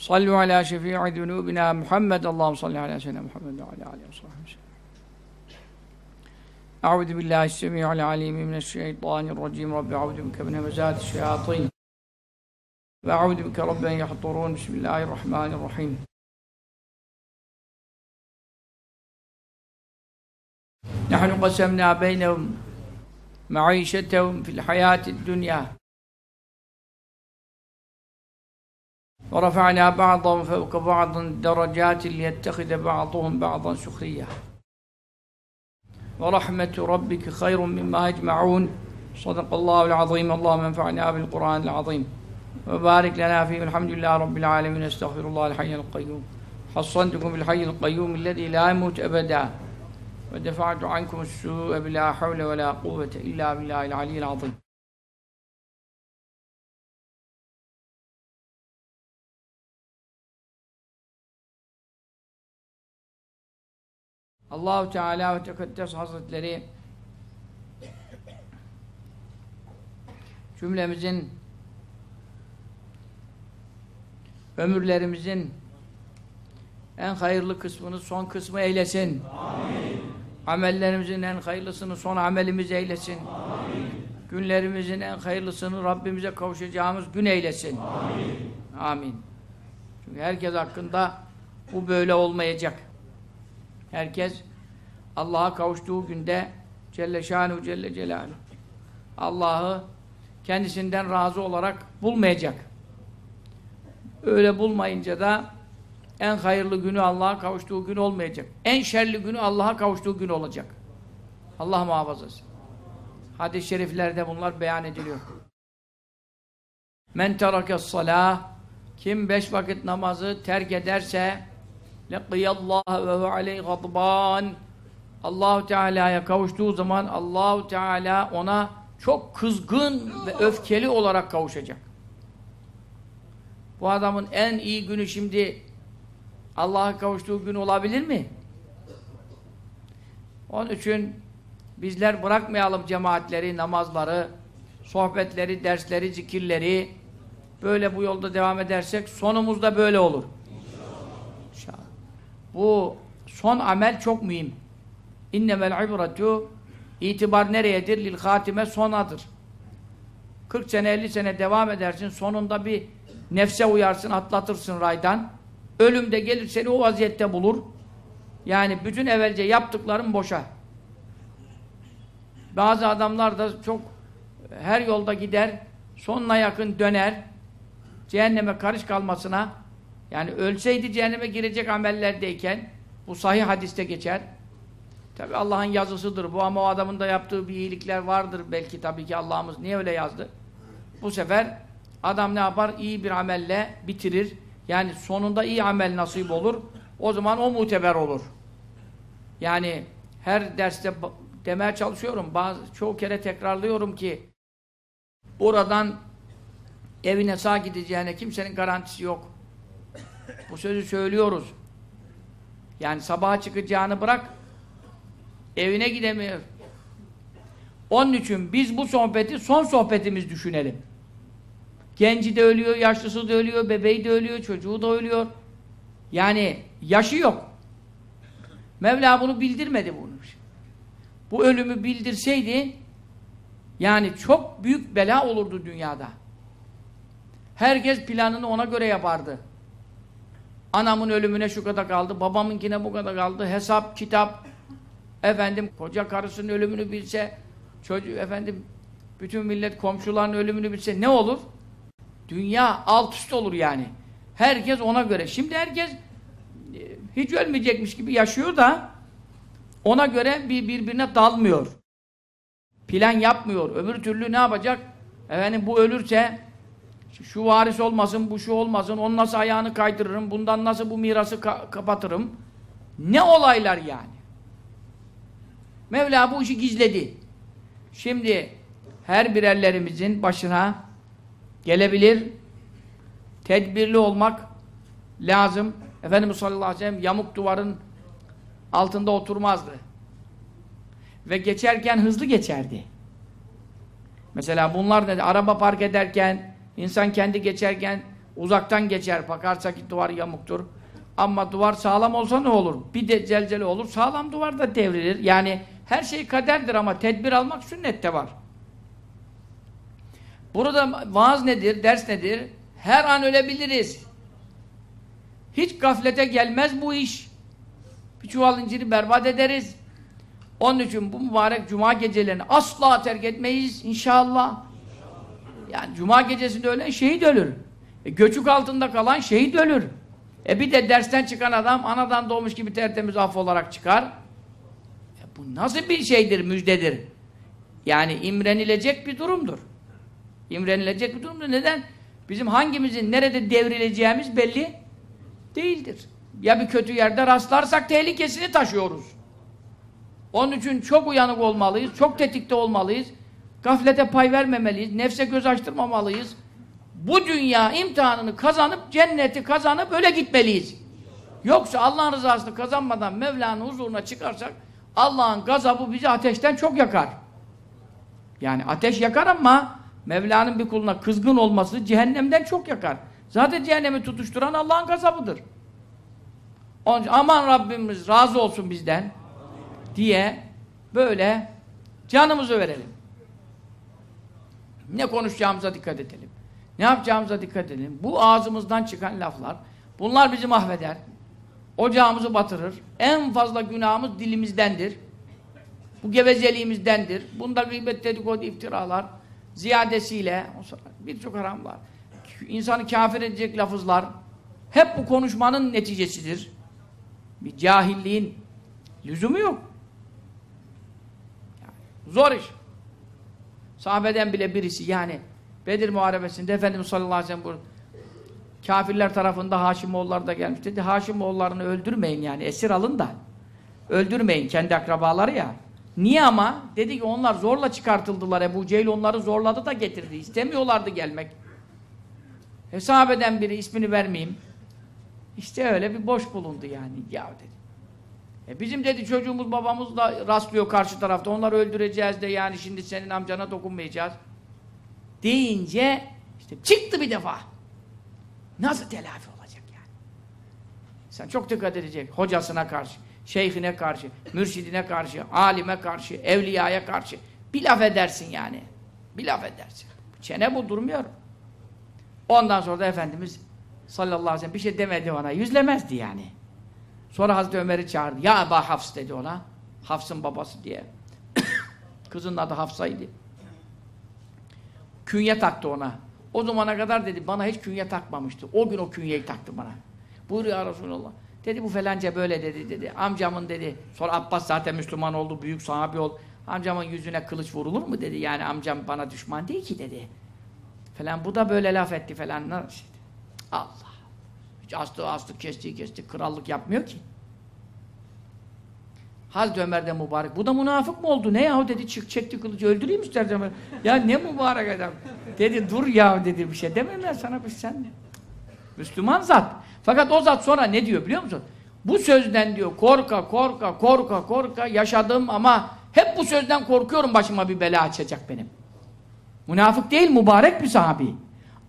صلوا على شفيع ذنوبنا محمد. اللهم صل على سيدنا محمد وعلى آله وصحبه وسلم. أعوذ بالله السميع العليم من الشيطان الرجيم. رب أعوذ بك من همزات الشياطين. وأعوذ بك رب أن يحضرون. بسم الله الرحمن الرحيم. نحن قسمنا بينهم معيشتهم في الحياة الدنيا. ورفعنا بعضهم فوق بعض درجات ليتخذ بعضهم بعضا سخريا ورحمة ربك خير مما يجمعون. صدق الله العظيم. اللهم انفعنا بالقرآن العظيم. وبارك لنا فيه. الحمد لله رب العالمين. استغفر الله الحي القيوم. حصنتكم بالحي القيوم الذي لا يموت أبدا. ودفعت عنكم السوء بلا حول ولا قوة إلا بالله العلي العظيم. Allahu Teala ve Tekaddes Hazretleri cümlemizin ömürlerimizin en hayırlı kısmını son kısmı eylesin. Amin. Amellerimizin en hayırlısını son amelimiz eylesin. Amin. Günlerimizin en hayırlısını Rabbimize kavuşacağımız gün eylesin. Amin. Amin. Çünkü herkes hakkında bu böyle olmayacak. Herkes Allah'a kavuştuğu günde Celle Şanuhu Celle Celaluhu Allah'ı kendisinden razı olarak bulmayacak. Öyle bulmayınca da en hayırlı günü Allah'a kavuştuğu gün olmayacak. En şerli günü Allah'a kavuştuğu gün olacak. Allah muhafaza etsin. Hadis-i şeriflerde bunlar beyan ediliyor. Men terakes salah kim beş vakit namazı terk ederse leqiyallahu ve hu aleyhi gadban Allahu Teala'ya kavuştuğu zaman Allahu Teala ona çok kızgın ve öfkeli olarak kavuşacak. Bu adamın en iyi günü şimdi Allah'a kavuştuğu gün olabilir mi? Onun için bizler bırakmayalım cemaatleri, namazları, sohbetleri, dersleri, zikirleri. Böyle bu yolda devam edersek sonumuz da böyle olur. Bu son amel çok mühim. İnnemel ibretu itibar nereyedir? Lil hatime sonadır. 40 sene 50 sene devam edersin sonunda bir nefse uyarsın atlatırsın raydan. Ölüm de gelir seni o vaziyette bulur. Yani bütün evvelce yaptıkların boşa. Bazı adamlar da çok her yolda gider sonuna yakın döner cehenneme karış kalmasına yani ölseydi cehenneme girecek amellerdeyken bu sahih hadiste geçer. Tabi Allah'ın yazısıdır bu ama o adamın da yaptığı bir iyilikler vardır belki tabii ki Allah'ımız niye öyle yazdı? Bu sefer adam ne yapar? İyi bir amelle bitirir. Yani sonunda iyi amel nasip olur. O zaman o muteber olur. Yani her derste demeye çalışıyorum. Bazı, çoğu kere tekrarlıyorum ki buradan evine sağ gideceğine kimsenin garantisi yok. Bu sözü söylüyoruz. Yani sabaha çıkacağını bırak evine gidemiyor. Onun için biz bu sohbeti son sohbetimiz düşünelim. Genci de ölüyor, yaşlısı da ölüyor, bebeği de ölüyor, çocuğu da ölüyor. Yani yaşı yok. Mevla bunu bildirmedi bunu. Bu ölümü bildirseydi yani çok büyük bela olurdu dünyada. Herkes planını ona göre yapardı. Anamın ölümüne şu kadar kaldı, babamınkine bu kadar kaldı, hesap, kitap, efendim koca karısının ölümünü bilse, çocuğu efendim bütün millet komşuların ölümünü bilse ne olur? Dünya alt üst olur yani. Herkes ona göre. Şimdi herkes e, hiç ölmeyecekmiş gibi yaşıyor da ona göre bir birbirine dalmıyor. Plan yapmıyor. Öbür türlü ne yapacak? Efendim bu ölürse şu varis olmasın, bu şu olmasın, onun nasıl ayağını kaydırırım, bundan nasıl bu mirası ka kapatırım. Ne olaylar yani. Mevla bu işi gizledi. Şimdi her birerlerimizin başına gelebilir. Tedbirli olmak lazım. Efendimiz sallallahu aleyhi ve sellem yamuk duvarın altında oturmazdı. Ve geçerken hızlı geçerdi. Mesela bunlar ne? Araba park ederken, insan kendi geçerken uzaktan geçer. Bakarsa ki duvar yamuktur. Ama duvar sağlam olsa ne olur? Bir de zelzele olur, sağlam duvar da devrilir. Yani her şey kaderdir ama tedbir almak sünnette var. Burada vaaz nedir, ders nedir? Her an ölebiliriz. Hiç gaflete gelmez bu iş. Bir çuval inciri berbat ederiz. Onun için bu mübarek cuma gecelerini asla terk etmeyiz inşallah. Yani cuma gecesinde ölen şehit ölür. E, göçük altında kalan şehit ölür. E bir de dersten çıkan adam anadan doğmuş gibi tertemiz af olarak çıkar. E bu nasıl bir şeydir, müjdedir? Yani imrenilecek bir durumdur. İmrenilecek bir durumdur. Neden? Bizim hangimizin nerede devrileceğimiz belli değildir. Ya bir kötü yerde rastlarsak tehlikesini taşıyoruz. Onun için çok uyanık olmalıyız, çok tetikte olmalıyız. Gaflete pay vermemeliyiz, nefse göz açtırmamalıyız. Bu dünya imtihanını kazanıp, cenneti kazanıp öyle gitmeliyiz. Yoksa Allah'ın rızasını kazanmadan Mevla'nın huzuruna çıkarsak Allah'ın gazabı bizi ateşten çok yakar. Yani ateş yakar ama Mevla'nın bir kuluna kızgın olması cehennemden çok yakar. Zaten cehennemi tutuşturan Allah'ın gazabıdır. Onun için aman Rabbimiz razı olsun bizden diye böyle canımızı verelim. Ne konuşacağımıza dikkat edelim. Ne yapacağımıza dikkat edelim. Bu ağzımızdan çıkan laflar, bunlar bizi mahveder. Ocağımızı batırır. En fazla günahımız dilimizdendir. Bu gevezeliğimizdendir. Bunda gıybet, dedikodu, iftiralar ziyadesiyle birçok haramlar. İnsanı kafir edecek lafızlar hep bu konuşmanın neticesidir. Bir cahilliğin lüzumu yok. Zor iş. Sahabeden bile birisi yani Bedir Muharebesi'nde Efendimiz sallallahu aleyhi ve sellem kafirler tarafında Haşimoğulları da gelmiş dedi. Haşimoğullarını öldürmeyin yani esir alın da öldürmeyin kendi akrabaları ya. Niye ama? Dedi ki onlar zorla çıkartıldılar. Ebu Cehil onları zorladı da getirdi. İstemiyorlardı gelmek. E sahabeden biri ismini vermeyeyim. İşte öyle bir boş bulundu yani. Ya dedi. E bizim dedi çocuğumuz babamız da rastlıyor karşı tarafta. Onları öldüreceğiz de yani şimdi senin amcana dokunmayacağız. Deyince işte çıktı bir defa. Nasıl telafi olacak yani? Sen çok dikkat edecek hocasına karşı, şeyhine karşı, mürşidine karşı, alime karşı, evliyaya karşı. Bir laf edersin yani. Bir laf edersin. Çene bu durmuyor. Ondan sonra da Efendimiz sallallahu aleyhi ve sellem bir şey demedi ona. Yüzlemezdi yani. Sonra Hazreti Ömer'i çağırdı. Ya Eba Hafs dedi ona. Hafs'ın babası diye. Kızın adı Hafsa'ydı. Künye taktı ona. O zamana kadar dedi bana hiç künye takmamıştı. O gün o künyeyi taktı bana. Buyur ya Resulallah. Dedi bu felanca böyle dedi dedi. Amcamın dedi. Sonra Abbas zaten Müslüman oldu. Büyük sahabi oldu. Amcamın yüzüne kılıç vurulur mu dedi. Yani amcam bana düşman değil ki dedi. Falan bu da böyle laf etti falan. Allah. Astı astı kesti kesti. Krallık yapmıyor ki. Hazreti Ömer de mübarek. Bu da münafık mı oldu? Ne yahu dedi çık çekti kılıcı öldüreyim istersen. ya ne mübarek adam. Dedi dur ya dedi bir şey demem ya sana bir sen. Müslüman zat. Fakat o zat sonra ne diyor biliyor musun? Bu sözden diyor korka korka korka korka yaşadım ama hep bu sözden korkuyorum başıma bir bela açacak benim. Münafık değil mübarek bir sahabi.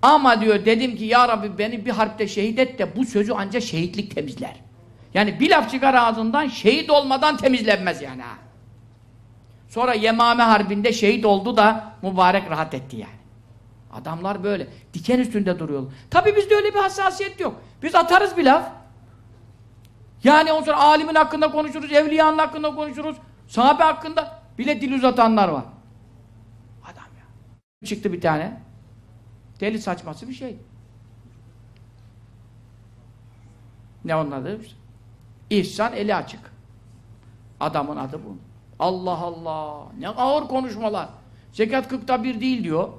Ama diyor dedim ki ya Rabbi beni bir harpte şehit et de bu sözü ancak şehitlik temizler. Yani bir laf çıkar ağzından şehit olmadan temizlenmez yani ha. Sonra Yemame Harbi'nde şehit oldu da mübarek rahat etti yani. Adamlar böyle. Diken üstünde duruyorlar. Tabi bizde öyle bir hassasiyet yok. Biz atarız bir laf. Yani ondan sonra alimin hakkında konuşuruz, evliyanın hakkında konuşuruz, sahabe hakkında bile dil uzatanlar var. Adam ya. Çıktı bir tane. Deli saçması bir şey. Ne onun adı? İhsan eli açık. Adamın adı bu. Allah Allah. Ne ağır konuşmalar. Zekat kırkta bir değil diyor.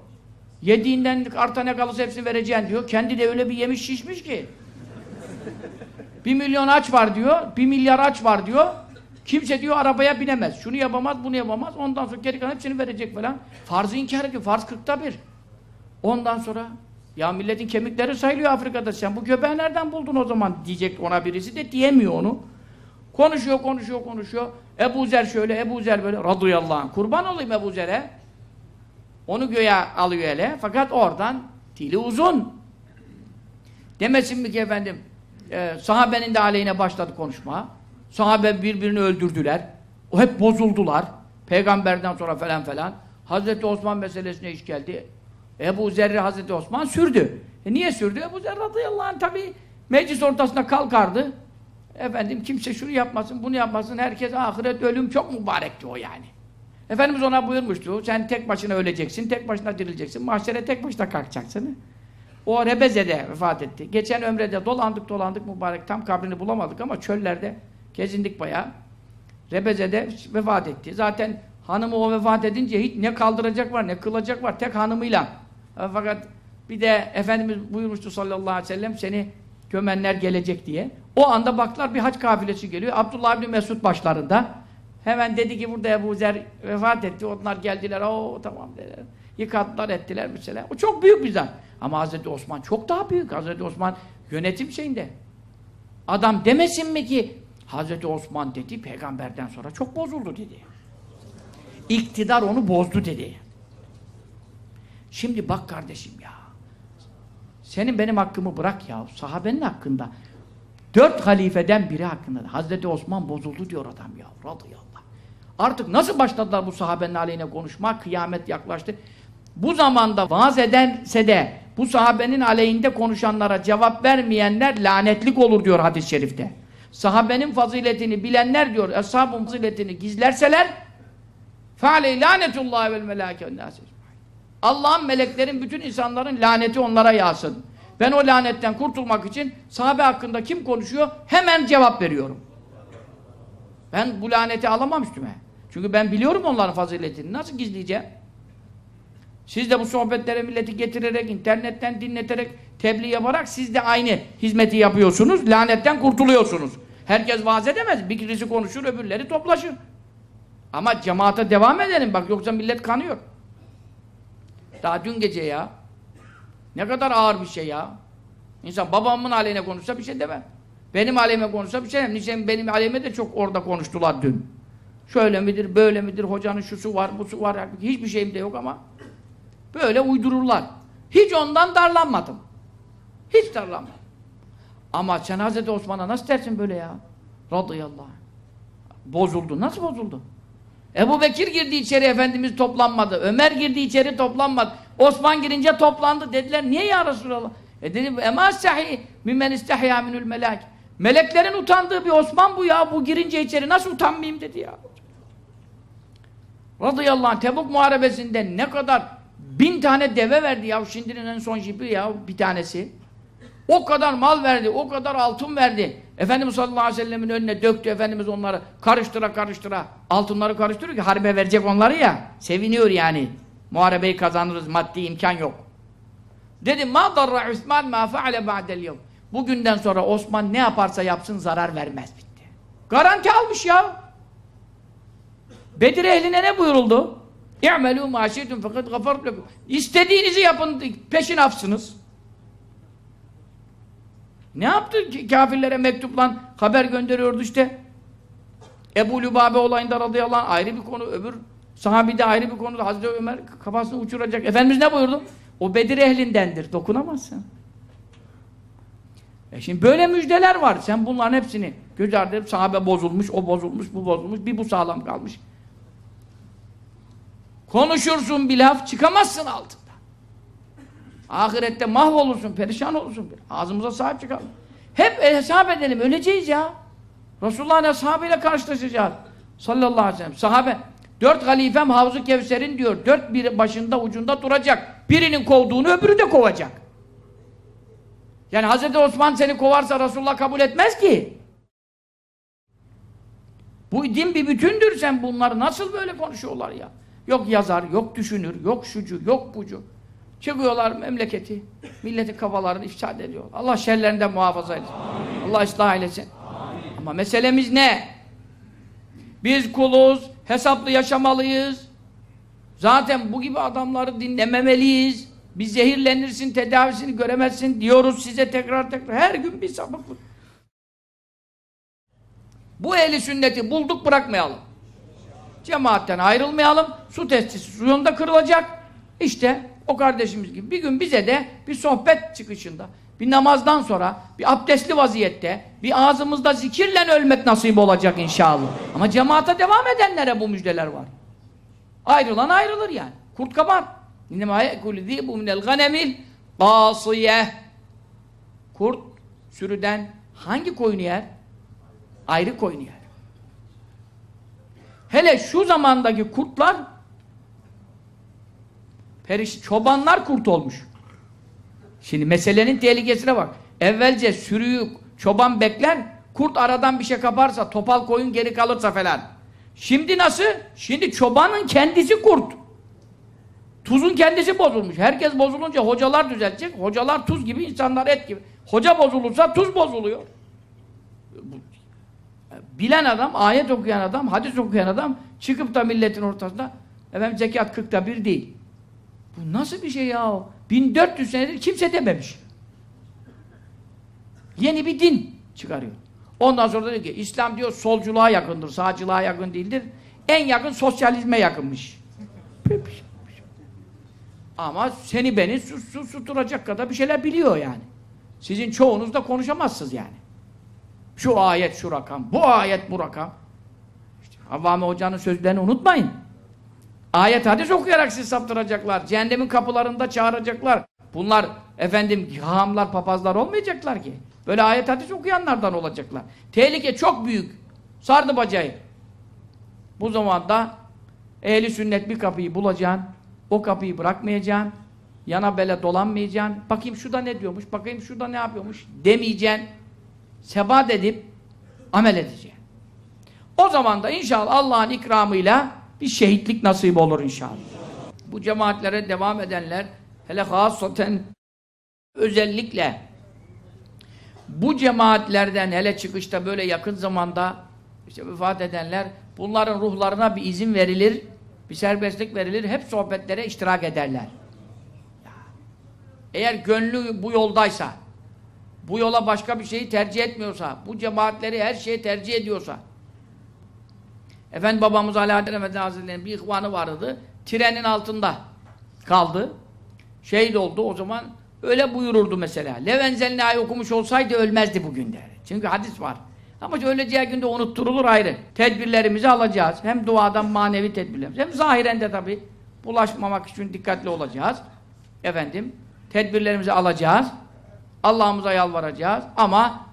Yediğinden arta ne kalırsa hepsini vereceksin diyor. Kendi de öyle bir yemiş şişmiş ki. bir milyon aç var diyor. Bir milyar aç var diyor. Kimse diyor arabaya binemez. Şunu yapamaz, bunu yapamaz. Ondan sonra geri kalan hepsini verecek falan. Farzı inkar ediyor. Farz 40'ta bir. Ondan sonra ya milletin kemikleri sayılıyor Afrika'da. Sen bu göbeği nereden buldun o zaman diyecek ona birisi de diyemiyor onu. Konuşuyor, konuşuyor, konuşuyor. Ebu Zer şöyle, Ebu Zer böyle. Radıyallahu anh. Kurban olayım Ebu Zer'e. Onu göğe alıyor hele. Fakat oradan dili uzun. Demesin mi ki efendim e, sahabenin de aleyhine başladı konuşma. Sahabe birbirini öldürdüler. O hep bozuldular. Peygamberden sonra falan falan. Hazreti Osman meselesine iş geldi. Ebu Zerri Hazreti Osman sürdü. E niye sürdü? Ebu Zer radıyallahu anh tabi meclis ortasında kalkardı. Efendim kimse şunu yapmasın, bunu yapmasın. Herkes ahiret ölüm çok mübarekti o yani. Efendimiz ona buyurmuştu. Sen tek başına öleceksin, tek başına dirileceksin. Mahşere tek başına kalkacaksın. O Rebeze'de vefat etti. Geçen ömrede dolandık dolandık mübarek. Tam kabrini bulamadık ama çöllerde gezindik bayağı. Rebeze'de vefat etti. Zaten hanımı o vefat edince hiç ne kaldıracak var ne kılacak var tek hanımıyla. E, Fakat bir de Efendimiz buyurmuştu sallallahu aleyhi ve sellem seni gömenler gelecek diye. O anda baklar bir hac kafilesi geliyor. Abdullah bin Mesud başlarında. Hemen dedi ki burada Ebu Zer vefat etti. Onlar geldiler. O tamam dediler. Yıkattılar ettiler mesela. O çok büyük bir zat. Ama Hazreti Osman çok daha büyük. Hazreti Osman yönetim şeyinde. Adam demesin mi ki Hazreti Osman dedi peygamberden sonra çok bozuldu dedi. İktidar onu bozdu dedi. Şimdi bak kardeşim ya. Senin benim hakkımı bırak ya. Sahabenin hakkında. Dört halifeden biri hakkında. Hazreti Osman bozuldu diyor adam ya. Radıyallah. Artık nasıl başladılar bu sahabenin aleyhine konuşma? Kıyamet yaklaştı. Bu zamanda vaaz ederse de bu sahabenin aleyhinde konuşanlara cevap vermeyenler lanetlik olur diyor hadis-i şerifte. Sahabenin faziletini bilenler diyor, ashabın faziletini gizlerseler فَعَلَيْ لَانَةُ اللّٰهِ وَالْمَلَاكَ Allah'ın meleklerin bütün insanların laneti onlara yağsın. Ben o lanetten kurtulmak için sahabe hakkında kim konuşuyor hemen cevap veriyorum. Ben bu laneti alamam üstüme. Çünkü ben biliyorum onların faziletini. Nasıl gizleyeceğim? Siz de bu sohbetlere milleti getirerek, internetten dinleterek, tebliğ yaparak siz de aynı hizmeti yapıyorsunuz. Lanetten kurtuluyorsunuz. Herkes vaaz edemez. Birisi konuşur, öbürleri toplaşır. Ama cemaate devam edelim bak yoksa millet kanıyor. Daha dün gece ya. Ne kadar ağır bir şey ya. İnsan babamın aleyhine konuşsa bir şey demem. Benim aleyhime konuşsa bir şey demem. Niçin benim aleyhime de çok orada konuştular dün. Şöyle midir, böyle midir, hocanın şusu var, busu var. Hiçbir şeyim de yok ama böyle uydururlar. Hiç ondan darlanmadım. Hiç darlanmadım. Ama sen Hazreti Osman'a nasıl dersin böyle ya? Radıyallahu anh. Bozuldu. Nasıl bozuldu? Ebu Bekir girdi içeri Efendimiz toplanmadı. Ömer girdi içeri toplanmadı. Osman girince toplandı. Dediler niye ya Resulallah? E dedi ema sahi mimmen istehya minül melek. Meleklerin utandığı bir Osman bu ya. Bu girince içeri nasıl utanmayayım dedi ya. Radıyallahu anh Tebuk muharebesinde ne kadar bin tane deve verdi ya. Şimdinin en son jipi ya bir tanesi. O kadar mal verdi, o kadar altın verdi. Efendimiz sallallahu aleyhi ve sellemin önüne döktü Efendimiz onları karıştıra karıştıra. Altınları karıştırıyor ki harbe verecek onları ya. Seviniyor yani. Muharebeyi kazanırız, maddi imkan yok. Dedi ma darra Osman ma faale ba'del yevm. Bugünden sonra Osman ne yaparsa yapsın zarar vermez bitti. Garanti almış ya. Bedir ehline ne buyuruldu? İ'melû mâ şi'tum fakat gafartu lekum. İstediğinizi yapın, peşin afsınız. Ne yaptı ki kafirlere mektupla haber gönderiyordu işte. Ebu Lübabe olayında radıyallahu anh ayrı bir konu, öbür sahabide ayrı bir konu. Hazreti Ömer kafasını uçuracak. Efendimiz ne buyurdu? O Bedir ehlindendir. Dokunamazsın. E şimdi böyle müjdeler var. Sen bunların hepsini göz ardı edip sahabe bozulmuş, o bozulmuş, bu bozulmuş, bir bu sağlam kalmış. Konuşursun bir laf, çıkamazsın altında. Ahirette mahvolursun, perişan olursun. Ağzımıza sahip çıkalım. Hep hesap edelim, öleceğiz ya. Resulullah'ın ashabıyla karşılaşacağız. Sallallahu aleyhi ve sellem. Sahabe, dört halifem Havzu Kevser'in diyor, dört bir başında ucunda duracak. Birinin kovduğunu öbürü de kovacak. Yani Hz. Osman seni kovarsa Resulullah kabul etmez ki. Bu din bir bütündür sen bunları nasıl böyle konuşuyorlar ya? Yok yazar, yok düşünür, yok şucu, yok bucu. Çıkıyorlar memleketi, milletin kafalarını ifsad ediyor. Allah şerlerinden muhafaza etsin. Allah ıslah eylesin. Amin. Ama meselemiz ne? Biz kuluz, hesaplı yaşamalıyız. Zaten bu gibi adamları dinlememeliyiz. Bir zehirlenirsin, tedavisini göremezsin diyoruz size tekrar tekrar. Her gün bir sapıklık. Bu ehli sünneti bulduk bırakmayalım. Cemaatten ayrılmayalım. Su testisi suyunda kırılacak. İşte o kardeşimiz gibi bir gün bize de bir sohbet çıkışında, bir namazdan sonra, bir abdestli vaziyette, bir ağzımızda zikirle ölmek nasip olacak inşallah. Ama cemaate devam edenlere bu müjdeler var. Ayrılan ayrılır yani. Kurt kabar. İnnemâ ye'kulü zîbu minel ganemil gâsiyeh. Kurt sürüden hangi koyunu yer? Ayrı koyunu yer. Hele şu zamandaki kurtlar periş çobanlar kurt olmuş. Şimdi meselenin tehlikesine bak. Evvelce sürüyü çoban bekler, kurt aradan bir şey kaparsa, topal koyun geri kalırsa falan. Şimdi nasıl? Şimdi çobanın kendisi kurt. Tuzun kendisi bozulmuş. Herkes bozulunca hocalar düzeltecek. Hocalar tuz gibi, insanlar et gibi. Hoca bozulursa tuz bozuluyor. Bilen adam, ayet okuyan adam, hadis okuyan adam çıkıp da milletin ortasında efendim zekat kırkta bir değil. Bu nasıl bir şey ya? 1400 senedir kimse dememiş. Yeni bir din çıkarıyor. Ondan sonra diyor ki İslam diyor solculuğa yakındır, sağcılığa yakın değildir. En yakın sosyalizme yakınmış. Ama seni beni sus, sus, susturacak kadar bir şeyler biliyor yani. Sizin çoğunuz da konuşamazsınız yani. Şu ayet şu rakam, bu ayet bu rakam. İşte Havvame Hoca'nın sözlerini unutmayın. Ayet hadis okuyarak sizi saptıracaklar. Cehennemin kapılarında çağıracaklar. Bunlar efendim hahamlar, papazlar olmayacaklar ki. Böyle ayet hadis okuyanlardan olacaklar. Tehlike çok büyük. Sardı bacayı. Bu zamanda ehli sünnet bir kapıyı bulacaksın. O kapıyı bırakmayacaksın. Yana bele dolanmayacaksın. Bakayım şurada ne diyormuş, bakayım şurada ne yapıyormuş demeyeceksin. Sebat edip amel edeceksin. O zaman da inşallah Allah'ın ikramıyla bir şehitlik nasip olur inşallah. Bu cemaatlere devam edenler hele hasaten özellikle bu cemaatlerden hele çıkışta böyle yakın zamanda işte vefat edenler bunların ruhlarına bir izin verilir, bir serbestlik verilir, hep sohbetlere iştirak ederler. Eğer gönlü bu yoldaysa, bu yola başka bir şeyi tercih etmiyorsa, bu cemaatleri her şeye tercih ediyorsa, Efendi babamız Alaaddin Efendi Hazretleri'nin bir ihvanı vardı, trenin altında kaldı, şehit oldu o zaman, öyle buyururdu mesela. Levenzelna'yı okumuş olsaydı ölmezdi bugün der. Çünkü hadis var. Ama öleceği günde unutturulur ayrı. Tedbirlerimizi alacağız. Hem duadan manevi tedbirlerimiz. Hem zahiren de tabi bulaşmamak için dikkatli olacağız. Efendim, tedbirlerimizi alacağız. Allah'ımıza yalvaracağız. Ama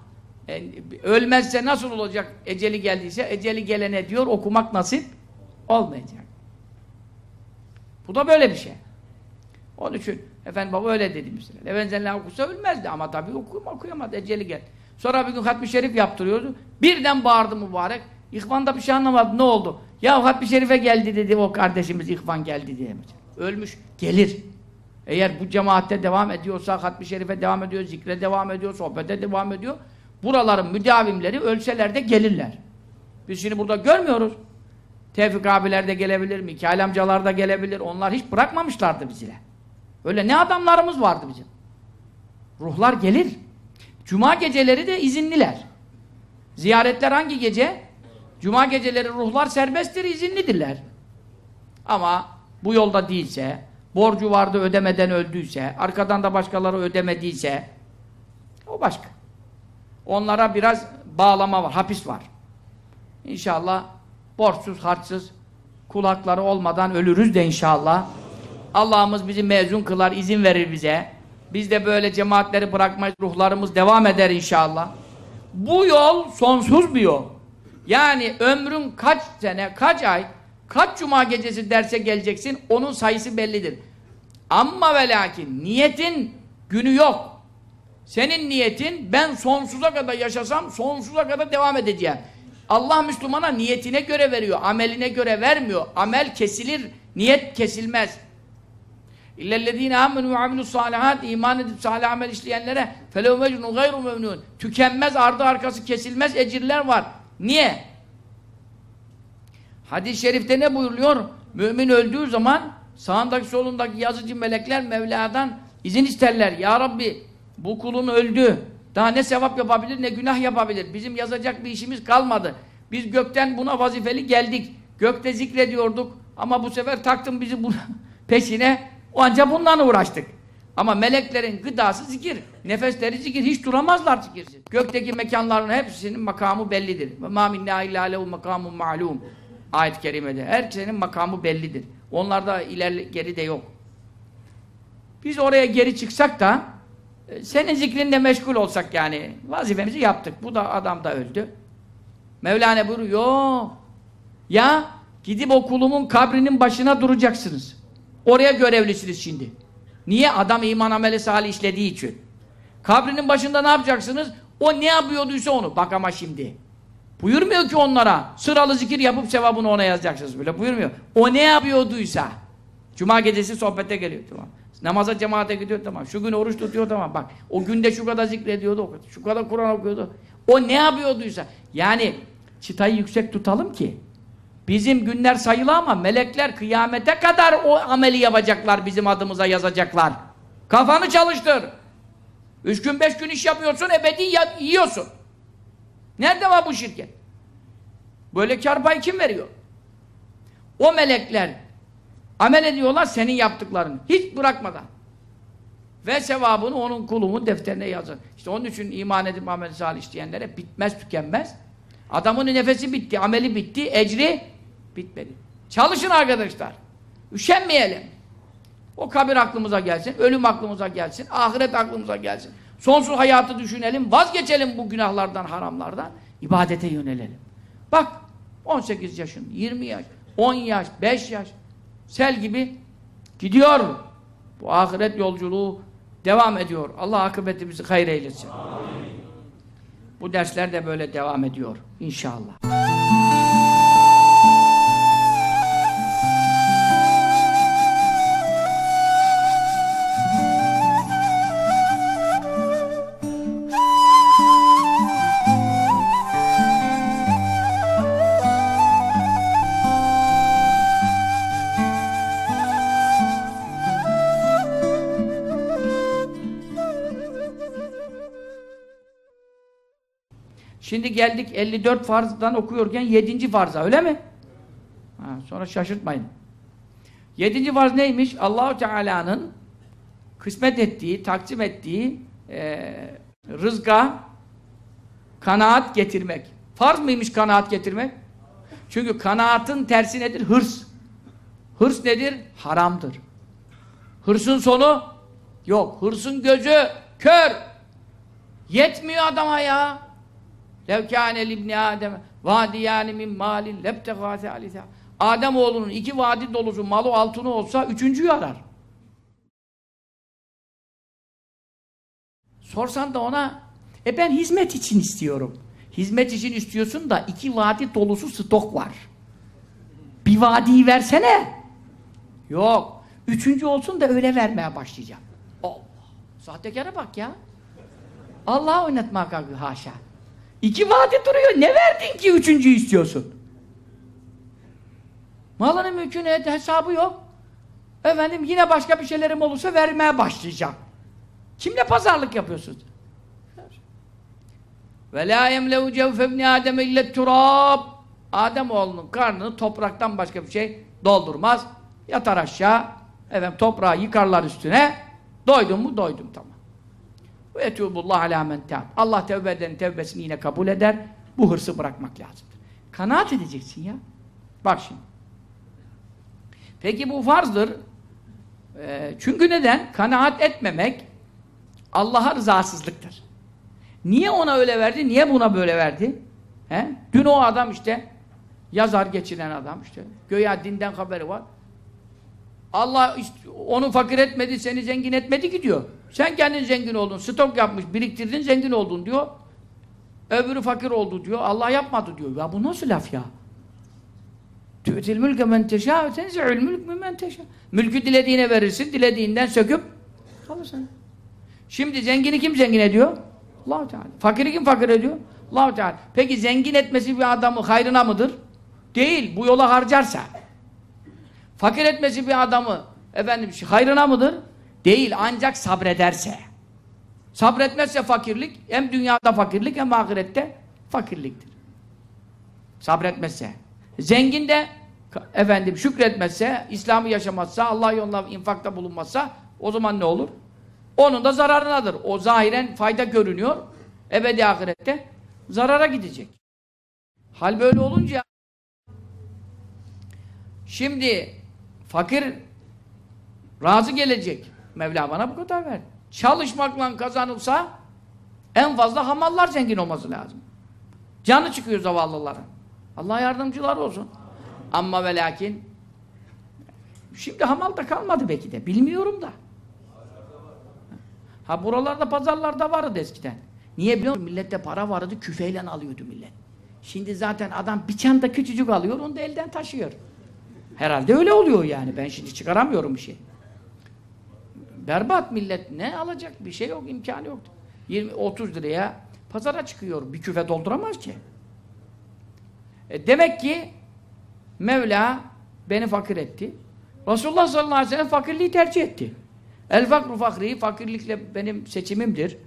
e, ölmezse nasıl olacak eceli geldiyse eceli gelene diyor okumak nasip olmayacak. Bu da böyle bir şey. Onun için efendim baba öyle dedi mesela. Levenzenler okusa ölmezdi ama tabii okuyam okuyamadı eceli geldi. Sonra bir gün hatmi şerif yaptırıyordu. Birden bağırdı mübarek. İhvan da bir şey anlamadı. Ne oldu? Ya hatmi şerife geldi dedi o kardeşimiz İhvan geldi diye. Ölmüş. Gelir. Eğer bu cemaatte devam ediyorsa, hatmi şerife devam ediyor, zikre devam ediyor, sohbete devam ediyor. Buraların müdavimleri ölseler de gelirler. Biz şimdi burada görmüyoruz. Tevfik abiler de gelebilir, Mikail amcalar da gelebilir. Onlar hiç bırakmamışlardı bizi. Öyle ne adamlarımız vardı bizim. Ruhlar gelir. Cuma geceleri de izinliler. Ziyaretler hangi gece? Cuma geceleri ruhlar serbesttir, izinlidirler. Ama bu yolda değilse, borcu vardı ödemeden öldüyse, arkadan da başkaları ödemediyse, o başka. Onlara biraz bağlama var, hapis var. İnşallah borçsuz, harçsız, kulakları olmadan ölürüz de inşallah. Allah'ımız bizi mezun kılar, izin verir bize. Biz de böyle cemaatleri bırakmayız, ruhlarımız devam eder inşallah. Bu yol sonsuz bir yol. Yani ömrün kaç sene, kaç ay, kaç cuma gecesi derse geleceksin, onun sayısı bellidir. Ama ve lakin niyetin günü yok. Senin niyetin ben sonsuza kadar yaşasam sonsuza kadar devam edeceğim. Allah Müslümana niyetine göre veriyor, ameline göre vermiyor. Amel kesilir, niyet kesilmez. İllellezine amenu ve amilus salihat iman edip salih amel işleyenlere felev mecnun gayru memnun. Tükenmez, ardı arkası kesilmez ecirler var. Niye? Hadis-i şerifte ne buyuruyor? Mümin öldüğü zaman sağındaki solundaki yazıcı melekler Mevla'dan izin isterler. Ya Rabbi bu kulun öldü. Daha ne sevap yapabilir ne günah yapabilir. Bizim yazacak bir işimiz kalmadı. Biz gökten buna vazifeli geldik. Gökte zikrediyorduk. Ama bu sefer taktın bizi peşine. O anca uğraştık. Ama meleklerin gıdası zikir. Nefesleri zikir. Hiç duramazlar zikirsiz. Gökteki mekanların hepsinin makamı bellidir. Ve mâ minnâ illâ lehu makâmun ma'lûm. Ayet-i kerimede. Herkesin makamı bellidir. Onlarda ileri geri de yok. Biz oraya geri çıksak da senin zikrinle meşgul olsak yani vazifemizi yaptık. Bu da adam da öldü. Mevlana buyuruyor. Ya gidip o kulumun kabrinin başına duracaksınız. Oraya görevlisiniz şimdi. Niye? Adam iman ameli salih işlediği için. Kabrinin başında ne yapacaksınız? O ne yapıyorduysa onu. Bak ama şimdi. Buyurmuyor ki onlara. Sıralı zikir yapıp sevabını ona yazacaksınız. Böyle buyurmuyor. O ne yapıyorduysa. Cuma gecesi sohbete geliyor. Tamam. Namaza cemaate gidiyor tamam. Şu gün oruç tutuyor tamam. Bak o günde şu kadar zikrediyordu. Şu kadar Kur'an okuyordu. O ne yapıyorduysa. Yani çıtayı yüksek tutalım ki Bizim günler sayılı ama melekler kıyamete kadar o ameli yapacaklar, bizim adımıza yazacaklar. Kafanı çalıştır. Üç gün beş gün iş yapıyorsun, ebedi yiyorsun. Nerede var bu şirket? Böyle kar payı kim veriyor? O melekler amel ediyorlar senin yaptıklarını. Hiç bırakmadan. Ve sevabını onun kulumun defterine yazın. İşte onun için iman edip amel salih isteyenlere bitmez tükenmez. Adamın nefesi bitti, ameli bitti, ecri bitmedi. Çalışın arkadaşlar. Üşenmeyelim. O kabir aklımıza gelsin, ölüm aklımıza gelsin, ahiret aklımıza gelsin. Sonsuz hayatı düşünelim, vazgeçelim bu günahlardan, haramlardan, ibadete yönelelim. Bak, 18 yaşın, 20 yaş, 10 yaş, 5 yaş, sel gibi gidiyor. Bu ahiret yolculuğu devam ediyor. Allah akıbetimizi hayır eylesin. Amin. Bu dersler de böyle devam ediyor inşallah. Şimdi geldik 54 farzdan okuyorken 7. farza öyle mi? Ha, sonra şaşırtmayın. 7. farz neymiş? Allahu Teala'nın kısmet ettiği, taksim ettiği e, rızka kanaat getirmek. Farz mıymış kanaat getirmek? Çünkü kanaatın tersi nedir? Hırs. Hırs nedir? Haramdır. Hırsın sonu yok. Hırsın gözü kör. Yetmiyor adama ya. Lev libni Adem vadiyâni min malin lebtegâse alizâ. Adem oğlunun iki vadi dolusu malı altını olsa üçüncüyü arar. Sorsan da ona e ben hizmet için istiyorum. Hizmet için istiyorsun da iki vadi dolusu stok var. Bir vadiyi versene. Yok. Üçüncü olsun da öyle vermeye başlayacağım. Allah. Sahtekara bak ya. Allah oynatmaya kalkıyor. Haşa. İki vadi duruyor. Ne verdin ki üçüncüyü istiyorsun? Malının mülkünü hesabı yok. Efendim yine başka bir şeylerim olursa vermeye başlayacağım. Kimle pazarlık yapıyorsun? Ve la yemlehu cevfe ibni Adem ille turab. Adem oğlunun karnını topraktan başka bir şey doldurmaz. Yatar aşağı. Efendim toprağı yıkarlar üstüne. Doydum mu? Doydum tamam. Ve etûbullah alâ men Allah tevbe eden tevbesini yine kabul eder. Bu hırsı bırakmak lazımdır. Kanaat edeceksin ya. Bak şimdi. Peki bu farzdır. Ee, çünkü neden? Kanaat etmemek Allah'a rızasızlıktır. Niye ona öyle verdi? Niye buna böyle verdi? He? Dün o adam işte yazar geçiren adam işte. Göya dinden haberi var. Allah onu fakir etmedi, seni zengin etmedi ki diyor. Sen kendin zengin oldun, stok yapmış, biriktirdin, zengin oldun diyor. Öbürü fakir oldu diyor. Allah yapmadı diyor. Ya bu nasıl laf ya? Tü'til mülke men teşâ ve tenzi'ül mülk men. Mülkü dilediğine verirsin, dilediğinden söküp alırsın. Şimdi zengini kim zengin ediyor? allah Teala. Fakiri kim fakir ediyor? allah Teala. Peki zengin etmesi bir adamı hayrına mıdır? Değil, bu yola harcarsa. Fakir etmesi bir adamı efendim hayrına mıdır? Değil, ancak sabrederse. Sabretmezse fakirlik, hem dünyada fakirlik hem ahirette fakirliktir. Sabretmezse. Zengin de efendim şükretmezse, İslam'ı yaşamazsa, Allah yolunda infakta bulunmazsa o zaman ne olur? Onun da zararınadır. O zahiren fayda görünüyor. Ebedi ahirette zarara gidecek. Hal böyle olunca şimdi fakir razı gelecek. Mevla bana bu kadar ver. Çalışmakla kazanılsa en fazla hamallar zengin olması lazım. Canı çıkıyor zavallıların. Allah yardımcılar olsun. Ama ve lakin şimdi hamal da kalmadı belki de. Bilmiyorum da. Ha buralarda pazarlarda vardı eskiden. Niye biliyor musun? Millette para vardı küfeyle alıyordu millet. Şimdi zaten adam bir çanta küçücük alıyor onu da elden taşıyor. Herhalde öyle oluyor yani. Ben şimdi çıkaramıyorum bir şey. Berbat millet. Ne alacak? Bir şey yok, imkanı yok. 20-30 liraya pazara çıkıyor. Bir küfe dolduramaz ki. E demek ki Mevla beni fakir etti. Resulullah sallallahu aleyhi ve sellem fakirliği tercih etti. El fakru fakri, fakirlikle benim seçimimdir.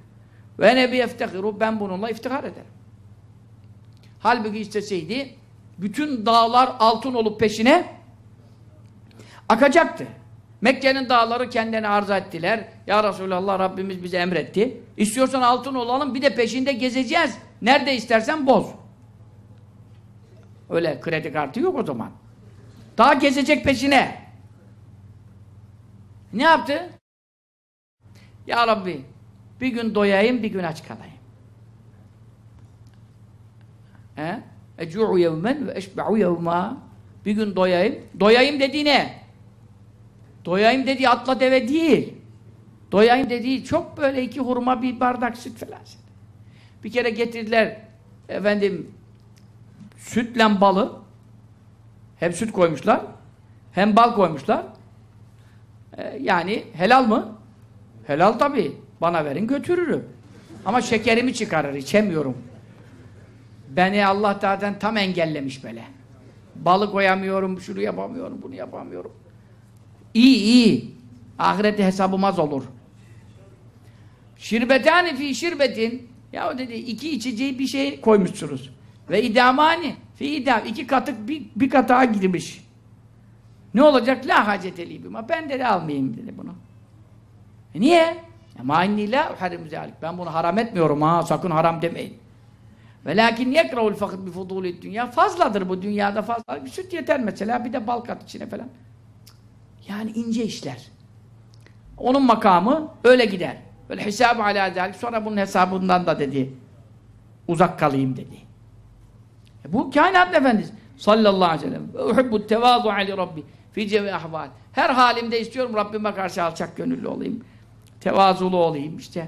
Ve nebi eftehiru, ben bununla iftihar ederim. Halbuki isteseydi, bütün dağlar altın olup peşine akacaktı. Mekke'nin dağları kendine arz ettiler. Ya Resulallah Rabbimiz bize emretti. İstiyorsan altın olalım bir de peşinde gezeceğiz. Nerede istersen boz. Öyle kredi kartı yok o zaman. Daha gezecek peşine. Ne yaptı? Ya Rabbi bir gün doyayım bir gün aç kalayım. He? Ecu'u yevmen ve eşbe'u yevma Bir gün doyayım. Doyayım dediği ne? Doyayım dediği atla deve değil. Doyayım dediği çok böyle iki hurma bir bardak süt falan. Bir kere getirdiler efendim sütle balı hem süt koymuşlar hem bal koymuşlar. Ee, yani helal mı? Helal tabi. Bana verin götürürüm. Ama şekerimi çıkarır, içemiyorum. Beni Allah zaten tam engellemiş böyle. Balı koyamıyorum, şunu yapamıyorum, bunu yapamıyorum. İyi iyi. Ahirette hesabımaz olur. Şirbetani fi şirbetin ya o dedi iki içeceği bir şey koymuşsunuz. Ve idamani fi idam iki katık bir, bir katağa girmiş. Ne olacak? La haceteli bima. Ben de almayayım dedi bunu. E niye? Ama la harim zalik. Ben bunu haram etmiyorum ha. Sakın haram demeyin. Ve lakin yekrahul fakir bi fudulid dünya. Fazladır bu dünyada fazla. Bir süt yeter mesela. Bir de bal kat içine falan. Yani ince işler. Onun makamı öyle gider. Böyle hesabı ala zalik. Sonra bunun hesabından da dedi. Uzak kalayım dedi. E bu kainat efendisi sallallahu aleyhi ve sellem. Uhibbu tevazu ali rabbi fi cevi ahval. Her halimde istiyorum Rabbime karşı alçak gönüllü olayım. Tevazulu olayım işte.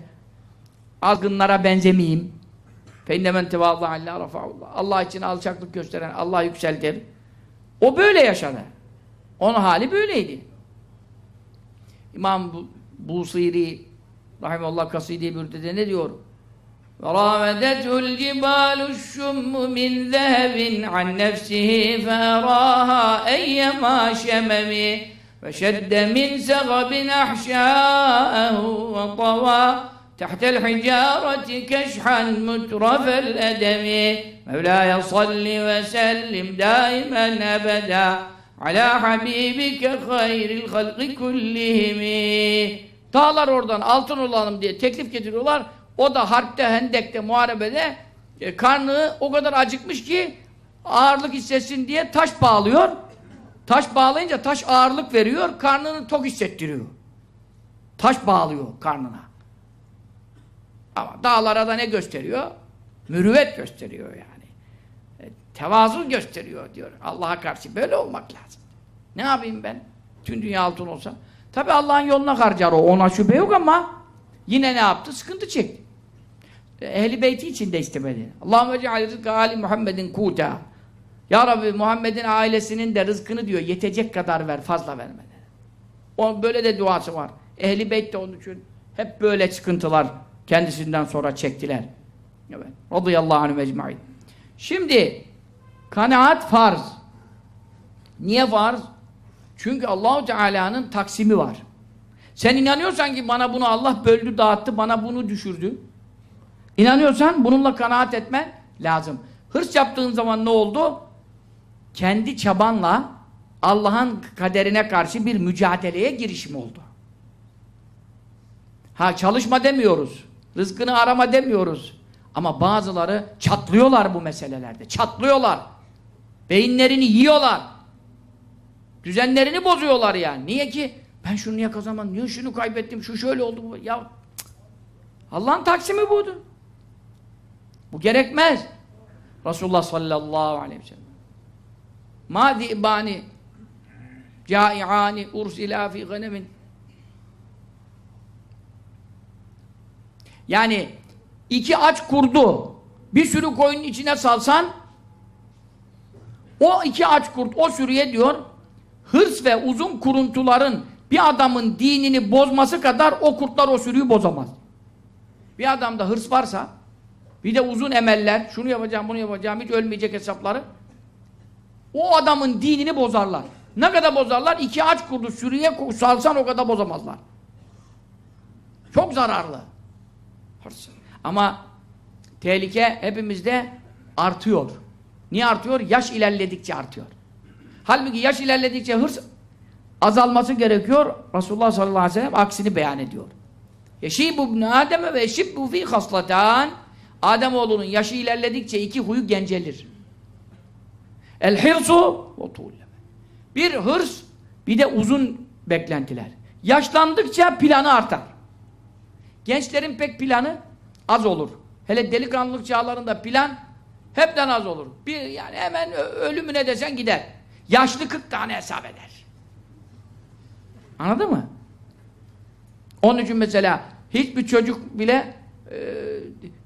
Azgınlara benzemeyeyim. Feinnemen tevazu Allah. Allah için alçaklık gösteren Allah yükseltir. O böyle yaşadı. Onun hali böyleydi. İmam Busiri Rahimullah Kasidi Bürde'de ne diyor? وراودته الجبال الشم من ذهب عن نفسه فأراها أيما شمم فشد من سغب أحشاءه وطوى تحت الحجارة كشحا مترف الأدم مولاي صل وسلم دائما أبدا Ala habibike hayril halki kullihimi Dağlar oradan altın olalım diye teklif getiriyorlar. O da harpte, hendekte, muharebede e, karnı o kadar acıkmış ki ağırlık hissetsin diye taş bağlıyor. Taş bağlayınca taş ağırlık veriyor, karnını tok hissettiriyor. Taş bağlıyor karnına. Ama dağlara da ne gösteriyor? Mürüvvet gösteriyor yani. Tevazu gösteriyor diyor. Allah'a karşı böyle olmak lazım. Ne yapayım ben? Tüm dünya altın olsa. Tabi Allah'ın yoluna harcar o. Ona şüphe yok ama yine ne yaptı? Sıkıntı çekti. Ehli beyti için de istemedi. Allahümme ceal rızkı Ali Muhammedin kuta. Ya Rabbi Muhammed'in ailesinin de rızkını diyor yetecek kadar ver, fazla verme. O böyle de duası var. Ehli beyt de onun için hep böyle sıkıntılar kendisinden sonra çektiler. Evet. Radıyallahu anh mecmain. Şimdi kanaat farz. Niye farz? Çünkü Allahu Teala'nın taksimi var. Sen inanıyorsan ki bana bunu Allah böldü, dağıttı, bana bunu düşürdü. İnanıyorsan bununla kanaat etmen lazım. Hırs yaptığın zaman ne oldu? Kendi çabanla Allah'ın kaderine karşı bir mücadeleye girişim oldu. Ha çalışma demiyoruz. Rızkını arama demiyoruz. Ama bazıları çatlıyorlar bu meselelerde. Çatlıyorlar. Beyinlerini yiyorlar. Düzenlerini bozuyorlar yani. Niye ki? Ben şunu niye kazanmadım? Niye şunu kaybettim? Şu şöyle oldu. Ya Allah'ın taksimi budur. Bu gerekmez. Resulullah sallallahu aleyhi ve sellem. Ma di'bani cai'ani ursila fi ganemin Yani iki aç kurdu bir sürü koyunun içine salsan o iki aç kurt o sürüye diyor hırs ve uzun kuruntuların bir adamın dinini bozması kadar o kurtlar o sürüyü bozamaz. Bir adamda hırs varsa bir de uzun emeller, şunu yapacağım, bunu yapacağım, hiç ölmeyecek hesapları o adamın dinini bozarlar. Ne kadar bozarlar? İki aç kurdu sürüye salsan o kadar bozamazlar. Çok zararlı. Hırs. Ama tehlike hepimizde artıyor. Niye artıyor? Yaş ilerledikçe artıyor. Halbuki yaş ilerledikçe hırs azalması gerekiyor. Resulullah sallallahu aleyhi ve sellem aksini beyan ediyor. Yeşîbü ibn Adem'e ve yeşibbu fî haslatan Ademoğlunun yaşı ilerledikçe iki huyu gencelir. El hirsu. Bir hırs, bir de uzun beklentiler. Yaşlandıkça planı artar. Gençlerin pek planı az olur. Hele delikanlılık çağlarında plan hepten az olur. Bir yani hemen ölümüne desen gider. Yaşlı 40 tane hesap eder. Anladın mı? Onun için mesela hiçbir çocuk bile e,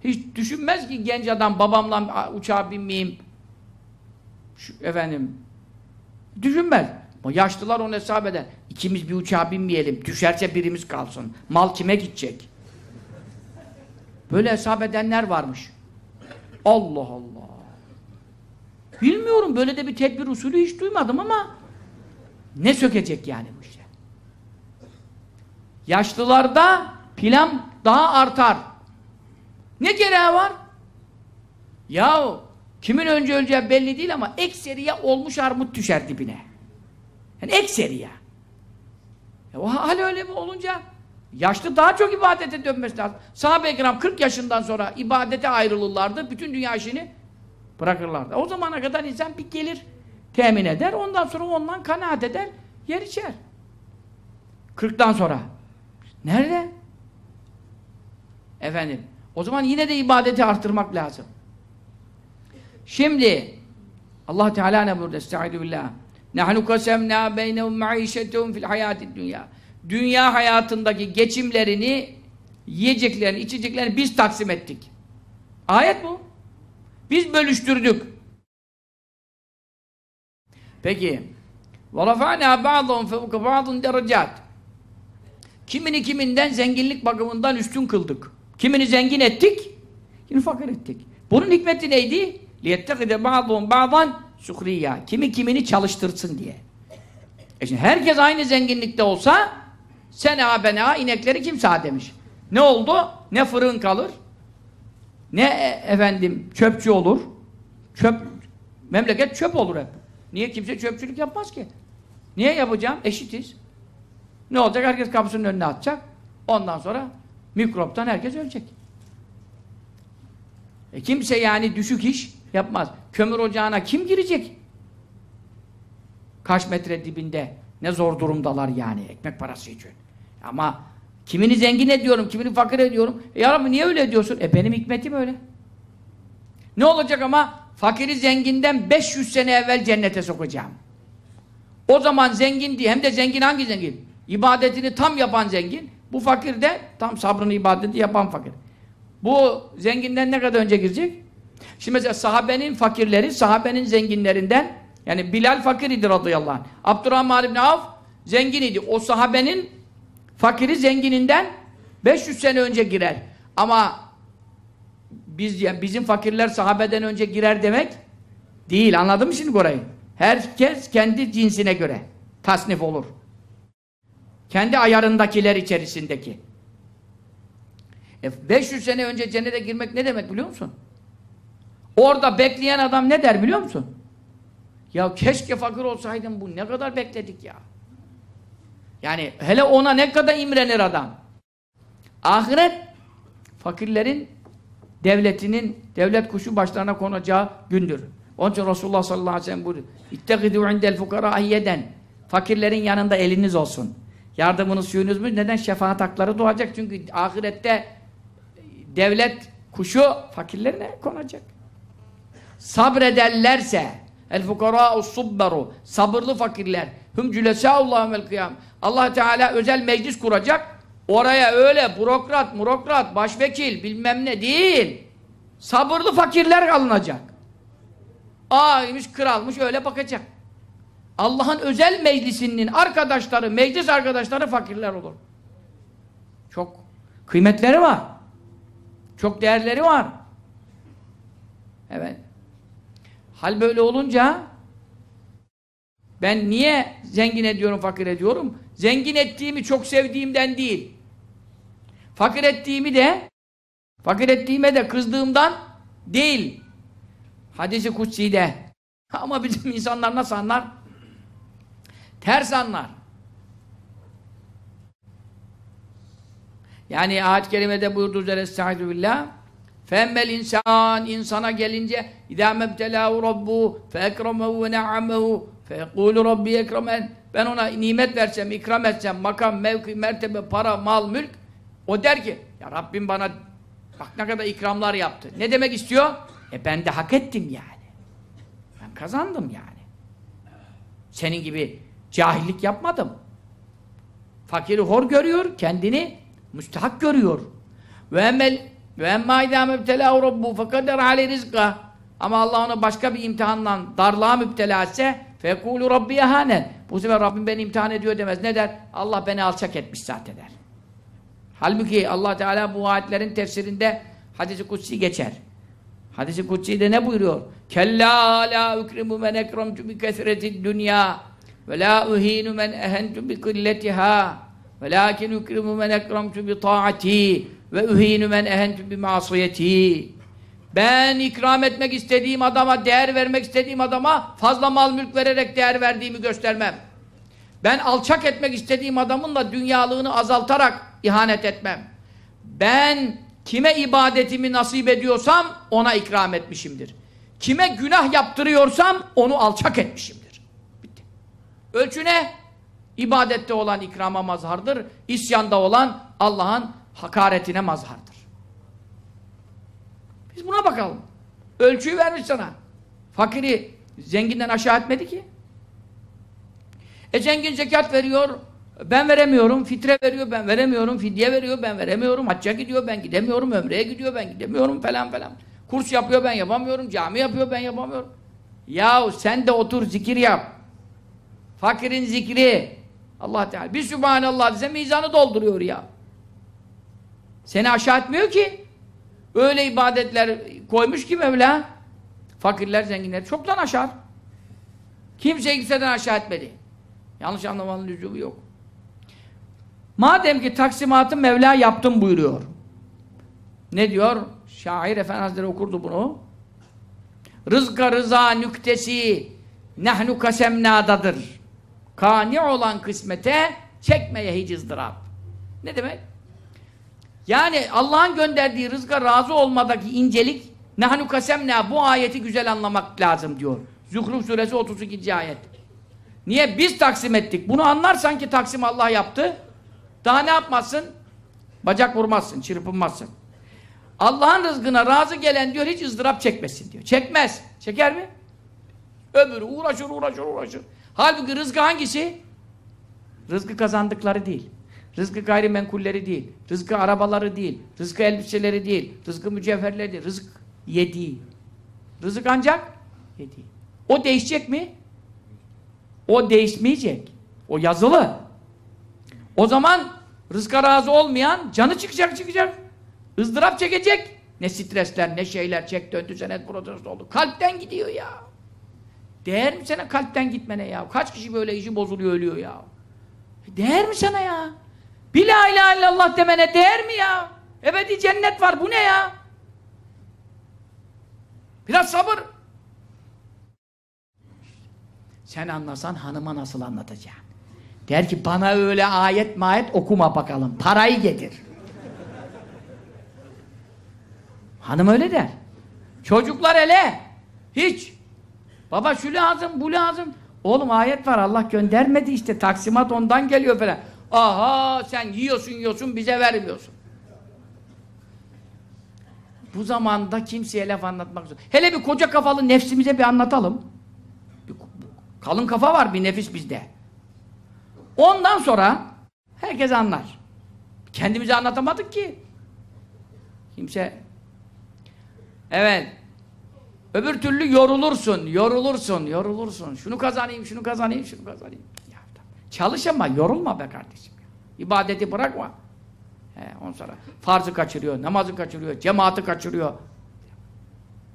hiç düşünmez ki genç adam babamla uçağa binmeyeyim. Şu, efendim düşünmez. Ama yaşlılar onu hesap eder. İkimiz bir uçağa binmeyelim. Düşerse birimiz kalsın. Mal kime gidecek? Böyle hesap edenler varmış. Allah Allah. Bilmiyorum böyle de bir tedbir usulü hiç duymadım ama ne sökecek yani bu işte. Yaşlılarda plan daha artar. Ne gereği var? Yahu kimin önce öleceği belli değil ama ekseriye olmuş armut düşer dibine. Yani ekseriye. E o hal öyle mi olunca yaşlı daha çok ibadete dönmesi lazım. Sahabe-i kiram 40 yaşından sonra ibadete ayrılırlardı. Bütün dünya işini bırakırlardı. O zamana kadar insan bir gelir temin eder. Ondan sonra ondan kanaat eder. Yer içer. 40'tan sonra. Nerede? Efendim. O zaman yine de ibadeti artırmak lazım. Şimdi Allah Teala ne burada? Estaizu billah. Nahnu kasemna beynehum maişetehum fil hayatid dünya Dünya hayatındaki geçimlerini, yiyeceklerini, içeceklerini biz taksim ettik. Ayet bu. Biz bölüştürdük. Peki. وَرَفَعْنَا بَعْضًا فَوْقَ بَعْضٌ دَرَجَاتٍ Kimini kiminden zenginlik bakımından üstün kıldık. Kimini zengin ettik, kimi fakir ettik. Bunun hikmeti neydi? لِيَتَّقِدَ بَعْضُهُمْ بَعْضًا سُخْرِيَّا Kimi kimini çalıştırsın diye. E şimdi herkes aynı zenginlikte olsa sen ağa ben ağa inekleri kim sağ demiş. Ne oldu? Ne fırın kalır, ne e, efendim çöpçü olur, çöp, memleket çöp olur hep. Niye kimse çöpçülük yapmaz ki? Niye yapacağım? Eşitiz. Ne olacak? Herkes kapısının önüne atacak. Ondan sonra mikroptan herkes ölecek. E kimse yani düşük iş yapmaz. Kömür ocağına kim girecek? Kaç metre dibinde ne zor durumdalar yani ekmek parası için. Ama kimini zengin ediyorum, kimini fakir ediyorum. E ya Rabbi niye öyle ediyorsun? E benim hikmetim öyle. Ne olacak ama fakiri zenginden 500 sene evvel cennete sokacağım. O zaman zengin diye hem de zengin hangi zengin? İbadetini tam yapan zengin. Bu fakir de tam sabrını ibadeti yapan fakir. Bu zenginden ne kadar önce girecek? Şimdi mesela sahabenin fakirleri, sahabenin zenginlerinden yani Bilal fakir idi radıyallahu anh. Abdurrahman İbni Avf zengin idi. O sahabenin fakiri zengininden 500 sene önce girer. Ama biz yani bizim fakirler sahabeden önce girer demek değil. Anladın mı şimdi orayı? Herkes kendi cinsine göre tasnif olur. Kendi ayarındakiler içerisindeki. E 500 sene önce cennete girmek ne demek biliyor musun? Orada bekleyen adam ne der biliyor musun? Ya keşke fakir olsaydım bu ne kadar bekledik ya. Yani hele ona ne kadar imrenir adam. Ahiret fakirlerin devletinin devlet kuşu başlarına konacağı gündür. Onun için Resulullah sallallahu aleyhi ve sellem buyuruyor. İttegidû indel fukara ayyeden. Fakirlerin yanında eliniz olsun. Yardımınız suyunuz mu? Neden? Şefaat hakları doğacak. Çünkü ahirette devlet kuşu fakirlerine konacak. Sabrederlerse el fukarâ'u subberu sabırlı fakirler hüm cülesâullâhu vel kıyam. Allah Teala özel meclis kuracak. Oraya öyle bürokrat, murokrat, başvekil bilmem ne değil. Sabırlı fakirler alınacak. Ağaymış, kralmış öyle bakacak. Allah'ın özel meclisinin arkadaşları, meclis arkadaşları fakirler olur. Çok kıymetleri var. Çok değerleri var. Evet. Hal böyle olunca ben niye zengin ediyorum, fakir ediyorum? Zengin ettiğimi çok sevdiğimden değil. Fakir ettiğimi de fakir ettiğime de kızdığımdan değil. Hadisi kutsi'de. Ama bizim insanlar nasıl anlar? Ters anlar. Yani ayet-i kerimede buyurduğu üzere Estaizu billah Femmel insan insana gelince İzâ mebtelâhu rabbuhu fe ekremehu ve ne'amehu Fekulu Rabbi ekremen. Ben ona nimet versem, ikram etsem, makam, mevki, mertebe, para, mal, mülk. O der ki, ya Rabbim bana bak ne kadar ikramlar yaptı. Ne demek istiyor? E ben de hak ettim yani. Ben kazandım yani. Senin gibi cahillik yapmadım. Fakiri hor görüyor, kendini müstahak görüyor. Ve emel ve emma idâ mebtelâhu rabbu fekader. Ama Allah onu başka bir imtihanla darlığa müptela etse fekûlü rabbi ehânen. Bu sefer Rabbim beni imtihan ediyor demez. Ne der? Allah beni alçak etmiş zaten der. Halbuki Allah Teala bu ayetlerin tefsirinde hadisi kutsi geçer. Hadisi kutsi'de ne buyuruyor? Kella la ukrimu men ekremtu bi kesretid dünya ve la uhinu men ehentu bi killetiha ve lakin ukrimu men ekremtu bi taati ve uhinu men ehentu bi masiyeti. Ben ikram etmek istediğim adama, değer vermek istediğim adama fazla mal mülk vererek değer verdiğimi göstermem. Ben alçak etmek istediğim adamın da dünyalığını azaltarak ihanet etmem. Ben kime ibadetimi nasip ediyorsam ona ikram etmişimdir. Kime günah yaptırıyorsam onu alçak etmişimdir. Bitti. Ölçü ne? İbadette olan ikrama mazhardır. İsyanda olan Allah'ın hakaretine mazhardır. Biz buna bakalım. Ölçüyü vermiş sana. Fakiri zenginden aşağı etmedi ki. E zengin zekat veriyor, ben veremiyorum. Fitre veriyor, ben veremiyorum. Fidye veriyor, ben veremiyorum. Hacca gidiyor, ben gidemiyorum. Ömreye gidiyor, ben gidemiyorum falan falan. Kurs yapıyor, ben yapamıyorum. Cami yapıyor, ben yapamıyorum. Yahu sen de otur zikir yap. Fakirin zikri. Allah Teala. Bir Sübhanallah bize mizanı dolduruyor ya. Seni aşağı etmiyor ki. Öyle ibadetler koymuş ki Mevla. Fakirler, zenginler çoktan aşağı. Kimse kimseden aşağı etmedi. Yanlış anlamanın lüzumu yok. Madem ki taksimatı Mevla yaptım buyuruyor. Ne diyor? Şair Efendi Hazretleri okurdu bunu. Rızka rıza nüktesi nehnu kasemnadadır. Kani olan kısmete çekmeye hiç ızdırap. Ne demek? Yani Allah'ın gönderdiği rızka razı olmadaki incelik nehnu kasemna bu ayeti güzel anlamak lazım diyor. Zuhruf suresi 32. ayet. Niye? Biz taksim ettik. Bunu anlarsan ki taksim Allah yaptı. Daha ne yapmazsın? Bacak vurmazsın, çırpınmazsın. Allah'ın rızkına razı gelen diyor hiç ızdırap çekmesin diyor. Çekmez. Çeker mi? Öbürü uğraşır, uğraşır, uğraşır. Halbuki rızkı hangisi? Rızkı kazandıkları değil. Rızkı gayrimenkulleri değil. Rızkı arabaları değil. Rızkı elbiseleri değil. Rızkı mücevherleri değil. Rızık yediği. Rızık ancak yediği. O değişecek mi? O değişmeyecek. O yazılı. O zaman rızka razı olmayan canı çıkacak çıkacak. ızdırap çekecek. Ne stresler ne şeyler çek döndü senet protesto oldu. Kalpten gidiyor ya. Değer mi sana kalpten gitmene ya? Kaç kişi böyle işi bozuluyor, ölüyor ya? Değer mi sana ya? Bir la ilahe illallah demene değer mi ya? Ebedi cennet var, bu ne ya? Biraz sabır. Sen anlasan hanıma nasıl anlatacaksın? Der ki bana öyle ayet mayet okuma bakalım. Parayı getir. Hanım öyle der. Çocuklar hele. Hiç. Baba şu lazım, bu lazım. Oğlum ayet var Allah göndermedi işte. Taksimat ondan geliyor falan. Aha sen yiyorsun yiyorsun bize vermiyorsun. Bu zamanda kimseye laf anlatmak zor. Hele bir koca kafalı nefsimize bir anlatalım. Bir kalın kafa var bir nefis bizde. Ondan sonra herkes anlar. Kendimize anlatamadık ki. Kimse Evet. Öbür türlü yorulursun, yorulursun, yorulursun. Şunu kazanayım, şunu kazanayım, şunu kazanayım. Çalış ama yorulma be kardeşim. İbadeti bırakma. He, on sonra farzı kaçırıyor, namazı kaçırıyor, cemaati kaçırıyor.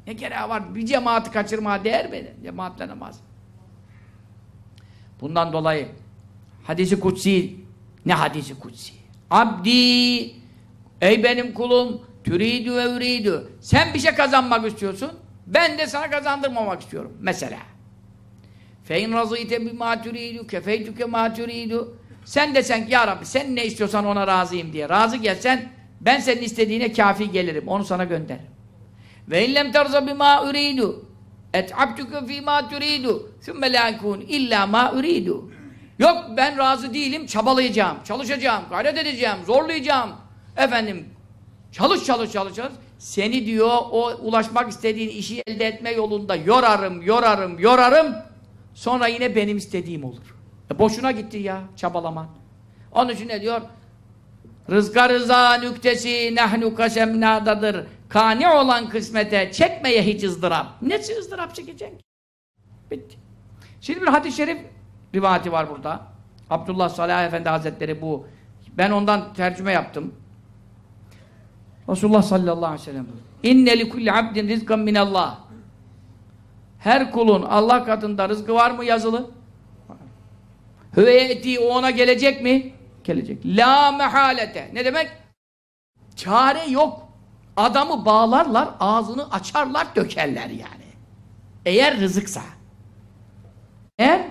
Ne gereği var? Bir cemaati kaçırma değer mi? Cemaatle namaz. Bundan dolayı hadisi kutsi ne hadisi kutsi? Abdi ey benim kulum türidü ve üridü sen bir şey kazanmak istiyorsun ben de sana kazandırmamak istiyorum. Mesela fein razıyte bima türidü kefeytüke ma türidü sen desen ki ya Rabbi sen ne istiyorsan ona razıyım diye razı gelsen ben senin istediğine kafi gelirim. Onu sana gönderirim. Ve illem terza bima üridü et'abtüke fîmâ türîdü sümme lâ ikûn illâ mâ üridü Yok ben razı değilim, çabalayacağım, çalışacağım, gayret edeceğim, zorlayacağım. Efendim, çalış çalış çalış çalış. Seni diyor o ulaşmak istediğin işi elde etme yolunda yorarım, yorarım, yorarım. Sonra yine benim istediğim olur. E boşuna gitti ya çabalaman. Onun için ne diyor? Rızka rıza nüktesi nehnu kasemnadadır. Kani olan kısmete çekmeye hiç ızdırap. Ne ızdırap çekeceksin? Bitti. Şimdi bir hadis-i şerif rivayeti var burada. Abdullah Salih Efendi Hazretleri bu. Ben ondan tercüme yaptım. Resulullah sallallahu aleyhi ve sellem İnne li kulli abdin rizkan minallah. Her kulun Allah katında rızkı var mı yazılı? Hüveyeti o ona gelecek mi? Gelecek. La mehalete. Ne demek? Çare yok. Adamı bağlarlar, ağzını açarlar, dökerler yani. Eğer rızıksa. Eğer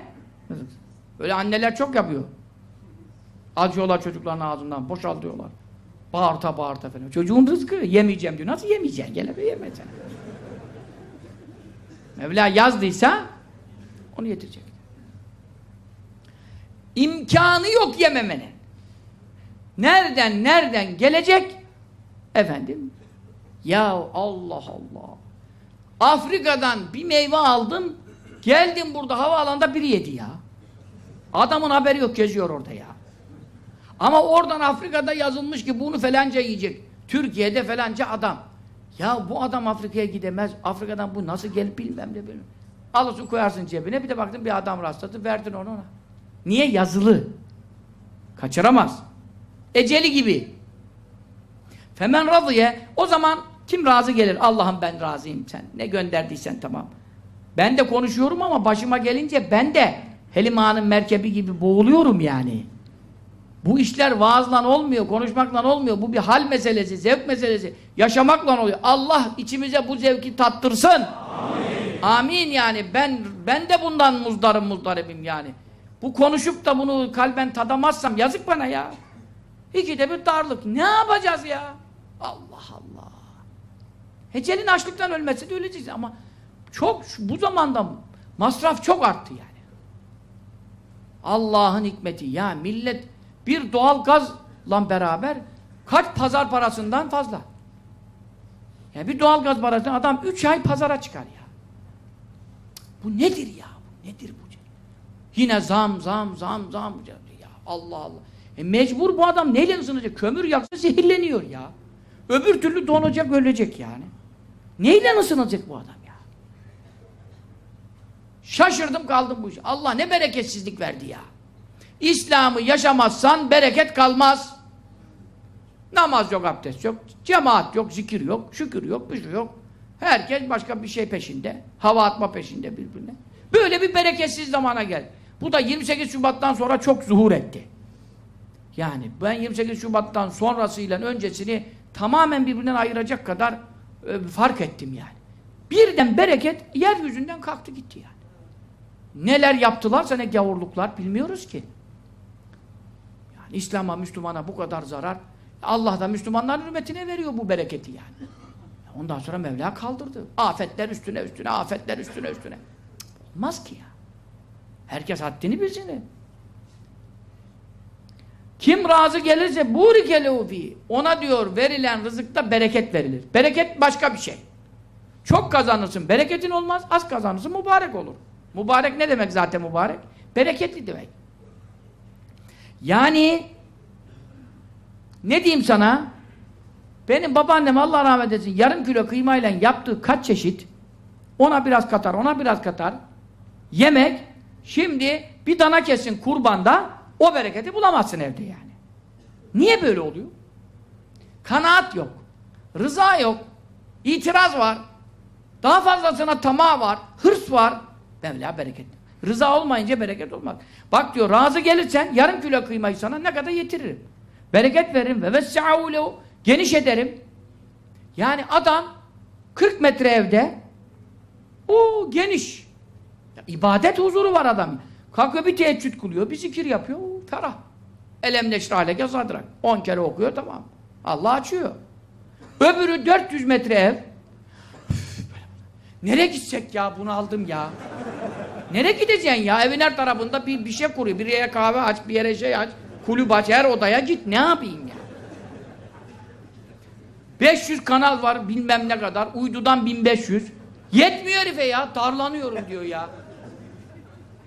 rızıksa. Böyle anneler çok yapıyor. Açıyorlar çocukların ağzından, boşaltıyorlar. Bağırta bağırta falan. Çocuğun rızkı yemeyeceğim diyor. Nasıl yemeyeceksin? Gel yemeyeceksin. Mevla yazdıysa onu yetirecek. İmkanı yok yememenin. Nereden nereden gelecek? Efendim ya Allah Allah. Afrika'dan bir meyve aldın, geldin burada havaalanında biri yedi ya. Adamın haberi yok, geziyor orada ya. Ama oradan Afrika'da yazılmış ki bunu falanca yiyecek. Türkiye'de falanca adam. Ya bu adam Afrika'ya gidemez. Afrika'dan bu nasıl gelip bilmem ne bilmem. Alırsın koyarsın cebine bir de baktın bir adam rastladı verdin onu ona. Niye? Yazılı. Kaçıramaz. Eceli gibi. Femen razıye o zaman kim razı gelir? Allah'ım ben razıyım sen. Ne gönderdiysen tamam. Ben de konuşuyorum ama başıma gelince ben de Helima'nın merkebi gibi boğuluyorum yani. Bu işler vaazla olmuyor, konuşmakla olmuyor. Bu bir hal meselesi, zevk meselesi. Yaşamakla oluyor. Allah içimize bu zevki tattırsın. Amin. Amin yani. Ben ben de bundan muzdarım muzdaribim yani. Bu konuşup da bunu kalben tadamazsam yazık bana ya. İkide bir darlık. Ne yapacağız ya? Allah Allah. Hecelin açlıktan ölmesi de öleceğiz ama çok bu zamanda masraf çok arttı yani. Allah'ın hikmeti. Ya millet bir doğal gazla beraber kaç pazar parasından fazla. Ya bir doğal gaz parasından adam üç ay pazara çıkar ya. Bu nedir ya? Bu nedir bu? Yine zam zam zam zam ya Allah Allah. E mecbur bu adam neyle ısınacak? Kömür yaksa zehirleniyor ya. Öbür türlü donacak, ölecek yani. Neyle ısınacak bu adam ya? Şaşırdım kaldım bu işe. Allah ne bereketsizlik verdi ya. İslam'ı yaşamazsan bereket kalmaz. Namaz yok, abdest yok, cemaat yok, zikir yok, şükür yok, bir şey yok. Herkes başka bir şey peşinde. Hava atma peşinde birbirine. Böyle bir bereketsiz zamana geldi. Bu da 28 Şubat'tan sonra çok zuhur etti. Yani ben 28 Şubat'tan sonrasıyla öncesini tamamen birbirinden ayıracak kadar e, fark ettim yani. Birden bereket yeryüzünden kalktı gitti yani. Neler yaptılarsa ne gavurluklar bilmiyoruz ki. İslam'a, Müslümana bu kadar zarar Allah da Müslümanların hürmetine veriyor bu bereketi yani. Ondan sonra Mevla kaldırdı. Afetler üstüne üstüne, afetler üstüne üstüne. Olmaz ki ya. Herkes haddini bilsin. Kim razı gelirse burikelehu fi. Ona diyor verilen rızıkta bereket verilir. Bereket başka bir şey. Çok kazanırsın, bereketin olmaz. Az kazanırsın, mübarek olur. Mübarek ne demek zaten mübarek? Bereketli demek. Yani ne diyeyim sana? Benim babaannem Allah rahmet etsin yarım kilo kıymayla yaptığı kaç çeşit ona biraz katar, ona biraz katar yemek şimdi bir dana kesin kurbanda o bereketi bulamazsın evde yani. Niye böyle oluyor? Kanaat yok. Rıza yok. itiraz var. Daha fazlasına tamah var. Hırs var. Mevla bereket. Rıza olmayınca bereket olmaz. Bak diyor razı gelirsen yarım kilo kıymayı sana ne kadar yetiririm. Bereket veririm ve vessa'u geniş ederim. Yani adam 40 metre evde o geniş. İbadet huzuru var adam. Kalkıyor bir teheccüd kılıyor, bir zikir yapıyor, o, ferah. Elem neşraleke sadrak. 10 kere okuyor tamam. Allah açıyor. Öbürü 400 metre ev. Nereye gitsek ya? Bunu aldım ya. Nereye gideceksin ya? Evin her tarafında bir, bir şey kuruyor. Bir yere kahve aç, bir yere şey aç. Kulüp aç, her odaya git. Ne yapayım ya? 500 kanal var bilmem ne kadar. Uydudan 1500. Yetmiyor herife ya. Darlanıyorum diyor ya.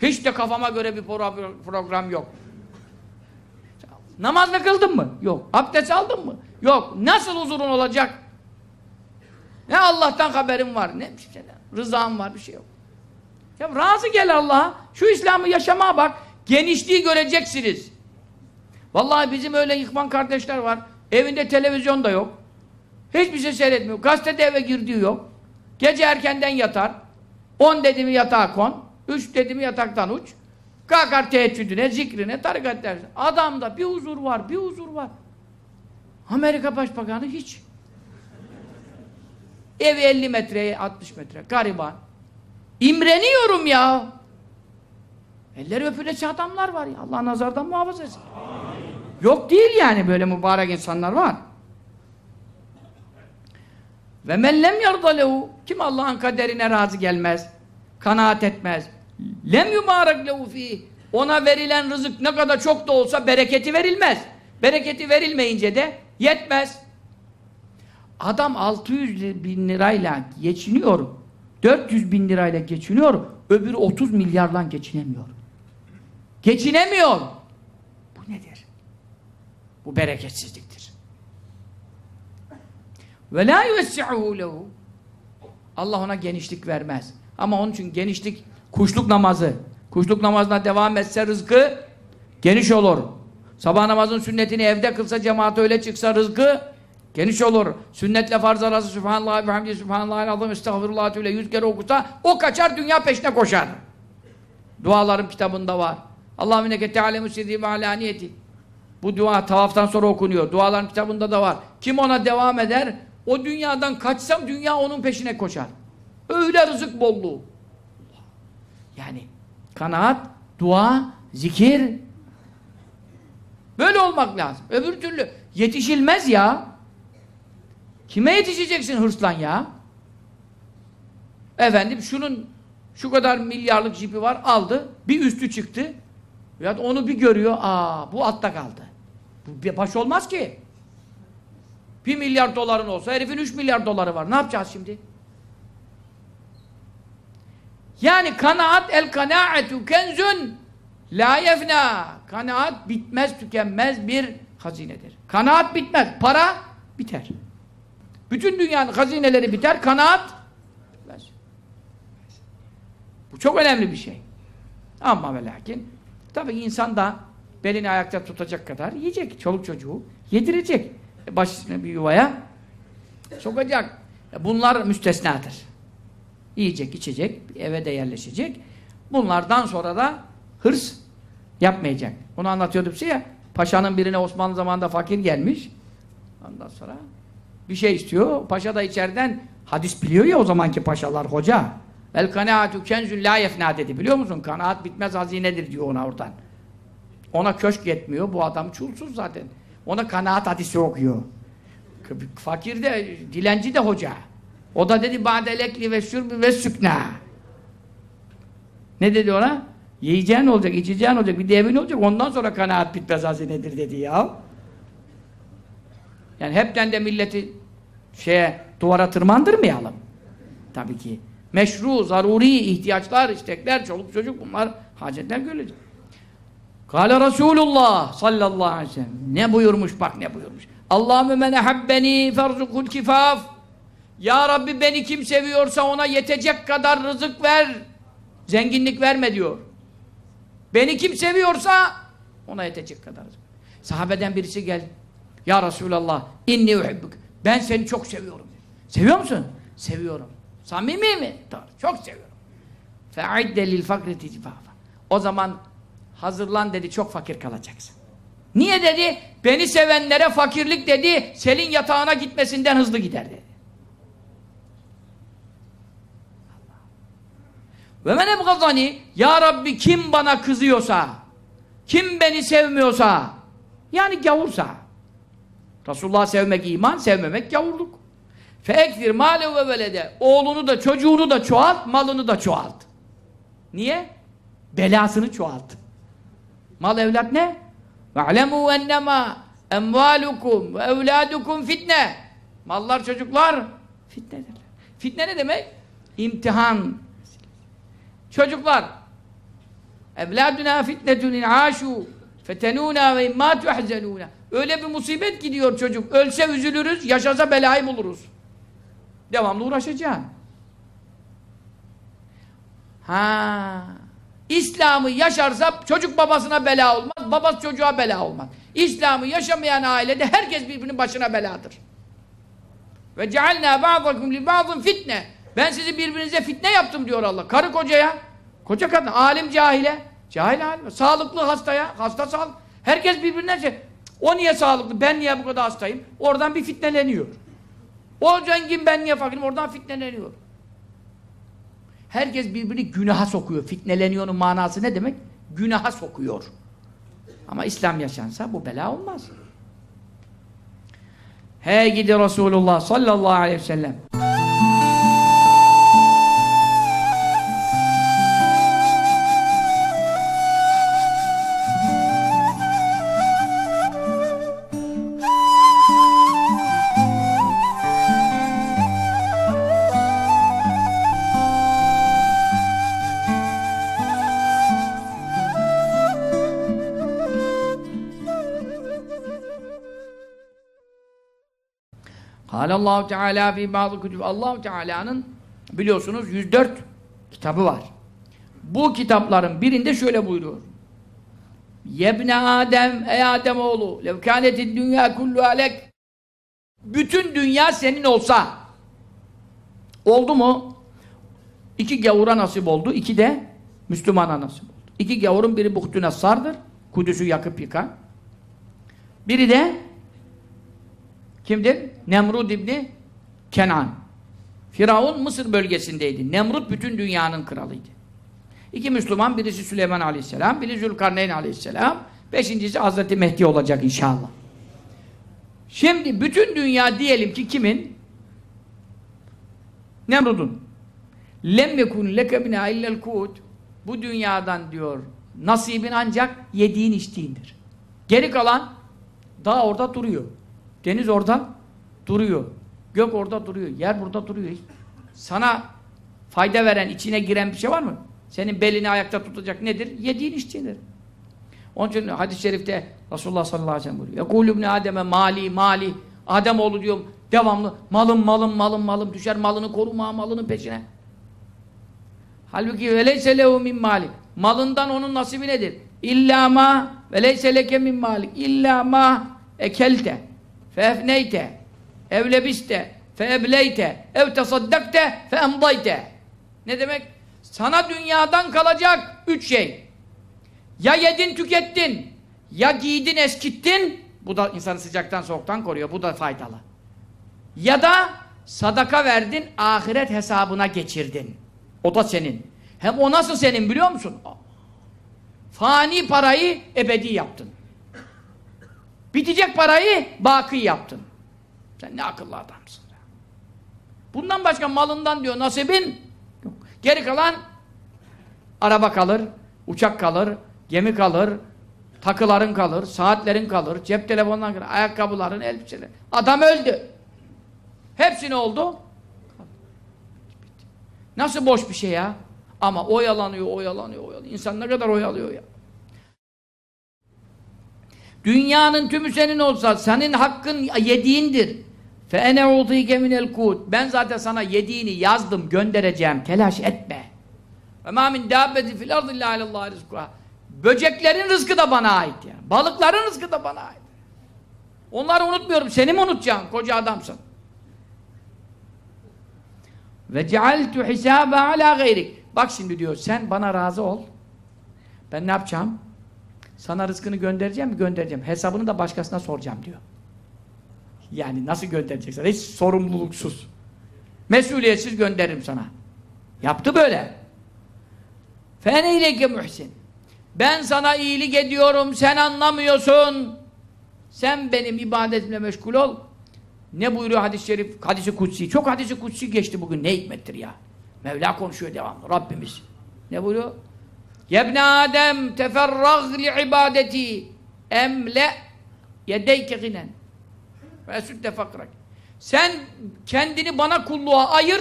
Hiç de kafama göre bir pro program yok. Namazını kıldın mı? Yok. Abdest aldın mı? Yok. Nasıl huzurun olacak? Ne Allah'tan haberim var, ne rızam var, bir şey yok. Ya razı gel Allah'a. Şu İslam'ı yaşamaya bak. Genişliği göreceksiniz. Vallahi bizim öyle yıkman kardeşler var. Evinde televizyon da yok. Hiçbir şey seyretmiyor. Gazetede eve girdiği yok. Gece erkenden yatar. 10 dedi mi yatağa kon. 3 dedi mi yataktan uç. Kalkar teheccüdüne, zikrine, tarikat dersine. Adamda bir huzur var, bir huzur var. Amerika Başbakanı hiç. Evi 50 metreye, 60 metre. Gariban. İmreniyorum ya. Elleri öpülesi adamlar var ya. Allah nazardan muhafaza etsin. Yok değil yani böyle mübarek insanlar var. Ve men lem yardalehu kim Allah'ın kaderine razı gelmez, kanaat etmez. Lem yubarak lehu fi ona verilen rızık ne kadar çok da olsa bereketi verilmez. Bereketi verilmeyince de yetmez. Adam 600 bin lirayla geçiniyor, 400 bin lirayla geçiniyor, öbürü 30 milyarla geçinemiyor. Geçinemiyor. Bu nedir? Bu bereketsizliktir. Ve la yuvessi'uhu lehu Allah ona genişlik vermez. Ama onun için genişlik kuşluk namazı. Kuşluk namazına devam etse rızkı geniş olur. Sabah namazın sünnetini evde kılsa cemaat öyle çıksa rızkı geniş olur. Sünnetle farz arası Sübhanallah ve hamdi Sübhanallah azim estağfirullah tüyle yüz kere okusa o kaçar dünya peşine koşar. Dualarım kitabında var. Allahümme neke te'alemu sirri ve alaniyeti. Bu dua tavaftan sonra okunuyor. Duaların kitabında da var. Kim ona devam eder o dünyadan kaçsam dünya onun peşine koşar. Öyle rızık bolluğu. Yani kanaat, dua, zikir böyle olmak lazım. Öbür türlü yetişilmez ya. Kime yetişeceksin hırslan ya? Efendim şunun şu kadar milyarlık jipi var aldı. Bir üstü çıktı. Ya onu bir görüyor. Aa bu altta kaldı. Bu baş olmaz ki. Bir milyar doların olsa herifin üç milyar doları var. Ne yapacağız şimdi? Yani kanaat el kanaatu kenzun la yefna. Kanaat bitmez tükenmez bir hazinedir. Kanaat bitmez. Para biter. Bütün dünyanın hazineleri biter. Kanaat. Bu çok önemli bir şey. Ama ve lakin tabi insan da belini ayakta tutacak kadar yiyecek. Çoluk çocuğu yedirecek. E, başına bir yuvaya sokacak. Bunlar müstesnadır. Yiyecek, içecek, eve de yerleşecek. Bunlardan sonra da hırs yapmayacak. Onu anlatıyordum size ya. Paşanın birine Osmanlı zamanında fakir gelmiş. Ondan sonra bir şey istiyor. Paşa da içeriden hadis biliyor ya o zamanki paşalar hoca. El kanaatu kenzun la yefna dedi. Biliyor musun? Kanaat bitmez hazinedir diyor ona oradan. Ona köşk yetmiyor. Bu adam çulsuz zaten. Ona kanaat hadisi okuyor. Fakir de, dilenci de hoca. O da dedi badelekli ve şürbi ve sükna. Ne dedi ona? Yiyeceğin olacak, içeceğin olacak, bir de evin olacak. Ondan sonra kanaat bitmez hazinedir dedi ya. Yani hepten de milleti şeye duvara tırmandırmayalım. Tabii ki. Meşru, zaruri ihtiyaçlar, istekler, çoluk çocuk bunlar hacetler görecek. Kale Resulullah sallallahu aleyhi ve sellem. Ne buyurmuş bak ne buyurmuş. Allahümme men ehabbeni ferzukul kifaf. Ya Rabbi beni kim seviyorsa ona yetecek kadar rızık ver. Zenginlik verme diyor. Beni kim seviyorsa ona yetecek kadar rızık. Sahabeden birisi geldi. Ya Resulallah inni uhibbuk. Ben seni çok seviyorum. Seviyor musun? Seviyorum. Samimi mi? Doğru. Çok seviyorum. Fe'idde lil fakreti. O zaman hazırlan dedi çok fakir kalacaksın. Niye dedi? Beni sevenlere fakirlik dedi, selin yatağına gitmesinden hızlı gider dedi. Ve men ebgazani Ya Rabbi kim bana kızıyorsa, kim beni sevmiyorsa, yani gavursa. Resulullah'ı sevmek iman, sevmemek gavurluk. Feektir male ve velede. Oğlunu da çocuğunu da çoğalt, malını da çoğalt. Niye? Belasını çoğalt. Mal evlat ne? Ve'lemû ennemâ emvâlukum ve evlâdukum fitne. Mallar çocuklar fitnedir. Fitne ne demek? İmtihan. Çocuklar evlâduna fitnetun in âşû fetenûnâ ve immâ tuhzenûnâ öyle bir musibet gidiyor çocuk ölse üzülürüz yaşasa belayı buluruz devamlı uğraşacaksın ha İslam'ı yaşarsa çocuk babasına bela olmaz, babası çocuğa bela olmaz. İslam'ı yaşamayan ailede herkes birbirinin başına beladır. Ve cealna ba'dakum li ba'din fitne. Ben sizi birbirinize fitne yaptım diyor Allah. Karı kocaya, koca kadın, alim cahile, cahil alim, sağlıklı hastaya, hasta sağlık. Herkes birbirine şey. O niye sağlıklı, ben niye bu kadar hastayım? Oradan bir fitneleniyor. O zengin, ben niye fakirim? Oradan fitneleniyor. Herkes birbirini günaha sokuyor. Fitneleniyor'un manası ne demek? Günaha sokuyor. Ama İslam yaşansa bu bela olmaz. Hey gidi Resulullah sallallahu aleyhi ve sellem. Allahu Teala fi bazı kütüb Allahu Teala'nın biliyorsunuz 104 kitabı var. Bu kitapların birinde şöyle buyuruyor. Yebne Adem ey Adem oğlu lev kânetid dünya kullu alek bütün dünya senin olsa oldu mu? İki gavura nasip oldu, iki de Müslümana nasip oldu. İki gavurun biri Buhtü Nassar'dır, Kudüs'ü yakıp yıkan. Biri de Kimdir? Nemrud İbni Kenan. Firavun Mısır bölgesindeydi. Nemrut bütün dünyanın kralıydı. İki Müslüman, birisi Süleyman Aleyhisselam, biri Zülkarneyn Aleyhisselam, beşincisi Hazreti Mehdi olacak inşallah. Şimdi bütün dünya diyelim ki kimin? Nemrud'un. Lem yekun leke bina kut. Bu dünyadan diyor nasibin ancak yediğin içtiğindir. Geri kalan daha orada duruyor. Deniz orada duruyor. Gök orada duruyor. Yer burada duruyor. Sana fayda veren, içine giren bir şey var mı? Senin belini ayakta tutacak nedir? Yediğin içtiğindir. Onun için hadis-i şerifte Resulullah sallallahu aleyhi ve sellem buyuruyor. Ekul ibni Adem'e mali mali. Adem Ademoğlu diyorum devamlı malım malım malım malım düşer malını koruma malının peşine. Halbuki veleyse lehu min mali. Malından onun nasibi nedir? İlla ma veleyse leke min malik. İlla ma ekelte feefneyte ev lebiste feebleyte ev tesaddakte feemdayte ne demek? Sana dünyadan kalacak üç şey. Ya yedin tükettin, ya giydin eskittin, bu da insanı sıcaktan soğuktan koruyor, bu da faydalı. Ya da sadaka verdin, ahiret hesabına geçirdin. O da senin. Hem o nasıl senin biliyor musun? Fani parayı ebedi yaptın. Bitecek parayı baki yaptın. Sen ne akıllı adamsın. Ya. Bundan başka malından diyor nasibin yok. Geri kalan araba kalır, uçak kalır, gemi kalır, takıların kalır, saatlerin kalır, cep telefonundan kalır, ayakkabıların, elbiseler. Adam öldü. Hepsi ne oldu? Nasıl boş bir şey ya? Ama oyalanıyor, oyalanıyor, oyalanıyor. İnsan ne kadar oyalıyor ya. Dünyanın tümü senin olsa senin hakkın yediğindir. Fe ene udike minel kut. Ben zaten sana yediğini yazdım, göndereceğim. Telaş etme. Ve ma min dabbeti fil ardı illa ilallah rizkuha. Böceklerin rızkı da bana ait yani. Balıkların rızkı da bana ait. Onları unutmuyorum. Seni mi unutacaksın? Koca adamsın. Ve cealtu hisabe ala gayrik. Bak şimdi diyor sen bana razı ol. Ben ne yapacağım? Sana rızkını göndereceğim mi? Göndereceğim. Hesabını da başkasına soracağım diyor. Yani nasıl göndereceksin? Hiç sorumluluksuz. Mesuliyetsiz gönderirim sana. Yaptı böyle. Fene ileke muhsin. Ben sana iyilik ediyorum, sen anlamıyorsun. Sen benim ibadetimle meşgul ol. Ne buyuruyor hadis-i şerif, hadisi kutsi. Çok hadisi kutsi geçti bugün. Ne hikmettir ya. Mevla konuşuyor devamlı. Rabbimiz. Ne buyuruyor? Yebne Adem teferrag li ibadeti emle yedeyke ginen ve sütte fakrak. Sen kendini bana kulluğa ayır.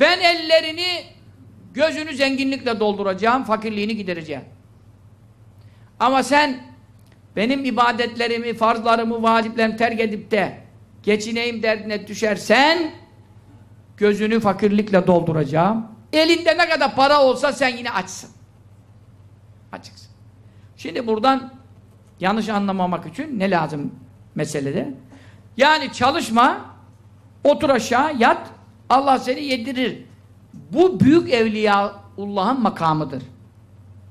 Ben ellerini gözünü zenginlikle dolduracağım, fakirliğini gidereceğim. Ama sen benim ibadetlerimi, farzlarımı, vaciplerimi terk edip de geçineyim derdine düşersen gözünü fakirlikle dolduracağım. Elinde ne kadar para olsa sen yine açsın. Açıksın. Şimdi buradan yanlış anlamamak için ne lazım meselede? Yani çalışma, otur aşağı, yat, Allah seni yedirir. Bu büyük evliyaullah'ın makamıdır.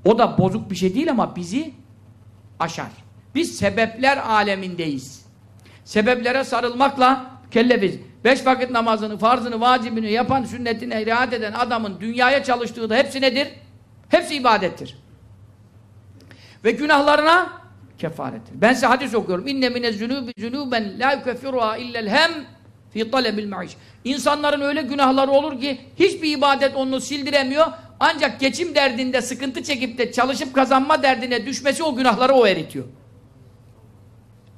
O da bozuk bir şey değil ama bizi aşar. Biz sebepler alemindeyiz. Sebeplere sarılmakla kellebiz. Beş vakit namazını, farzını, vacibini yapan, sünnetine riayet eden adamın dünyaya çalıştığı da hepsi nedir? Hepsi ibadettir. Ve günahlarına kefarettir. Ben size hadis okuyorum. İnne mine zunubi zunuben la yukeffiruha illel hem fi talebil ma'iş. İnsanların öyle günahları olur ki hiçbir ibadet onu sildiremiyor. Ancak geçim derdinde sıkıntı çekip de çalışıp kazanma derdine düşmesi o günahları o eritiyor.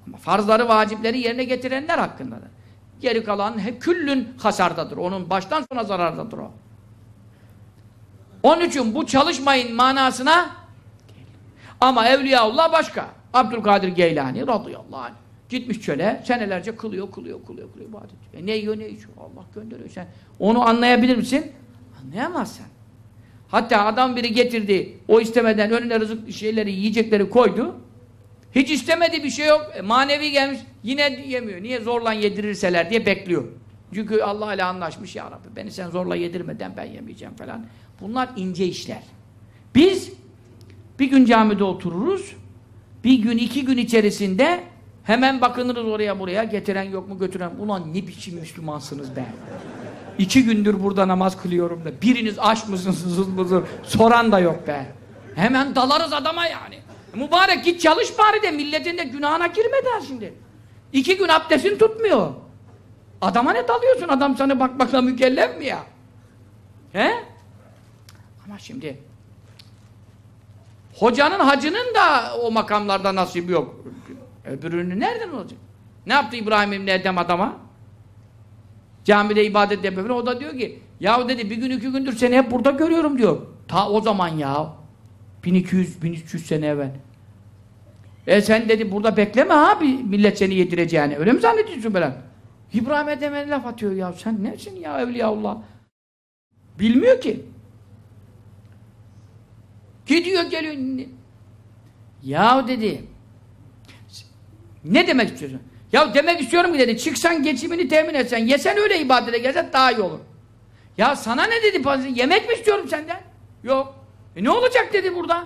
Ama farzları, vacipleri yerine getirenler hakkındadır. Geri kalan hep küllün hasardadır. Onun baştan sona zarardadır o. Onun için bu çalışmayın manasına ama Evliyaullah başka. Abdülkadir Geylani radıyallahu anh. Gitmiş çöle, senelerce kılıyor, kılıyor, kılıyor, kılıyor, ibadet. E ne yiyor, ne içiyor? Allah gönderiyor. Sen onu anlayabilir misin? Anlayamazsın. Hatta adam biri getirdi, o istemeden önüne rızık şeyleri, yiyecekleri koydu. Hiç istemediği bir şey yok. E, manevi gelmiş, yine yemiyor. Niye zorla yedirirseler diye bekliyor. Çünkü Allah ile anlaşmış ya Rabbi. Beni sen zorla yedirmeden ben yemeyeceğim falan. Bunlar ince işler. Biz bir gün camide otururuz. Bir gün, iki gün içerisinde hemen bakınırız oraya buraya. Getiren yok mu götüren. Ulan ne biçim Müslümansınız be. İki gündür burada namaz kılıyorum da. Biriniz aç mısınız, sız mısınız? Soran da yok be. Hemen dalarız adama yani. Mübarek git çalış bari de milletin de günahına girme der şimdi. İki gün abdestin tutmuyor. Adama ne dalıyorsun? Adam sana bakmakla mükellef mi ya? He? Ama şimdi hocanın hacının da o makamlarda nasibi yok. Öbürünü nereden olacak? Ne yaptı İbrahim İbni Edem adama? Camide ibadet yapıyor. O da diyor ki yahu dedi bir gün iki gündür seni hep burada görüyorum diyor. Ta o zaman ya. 1200-1300 sene evvel. E sen dedi burada bekleme abi millet seni yedireceğini. Öyle mi zannediyorsun böyle? İbrahim Edem'e laf atıyor ya. Sen nesin ya Evliyaullah? Bilmiyor ki. Gidiyor geliyor. Ya dedi. Ne demek istiyorsun? Ya demek istiyorum ki dedi. Çıksan geçimini temin etsen, yesen öyle ibadete gelsen daha iyi olur. Ya sana ne dedi? Yemek mi istiyorum senden? Yok. E ne olacak dedi burada.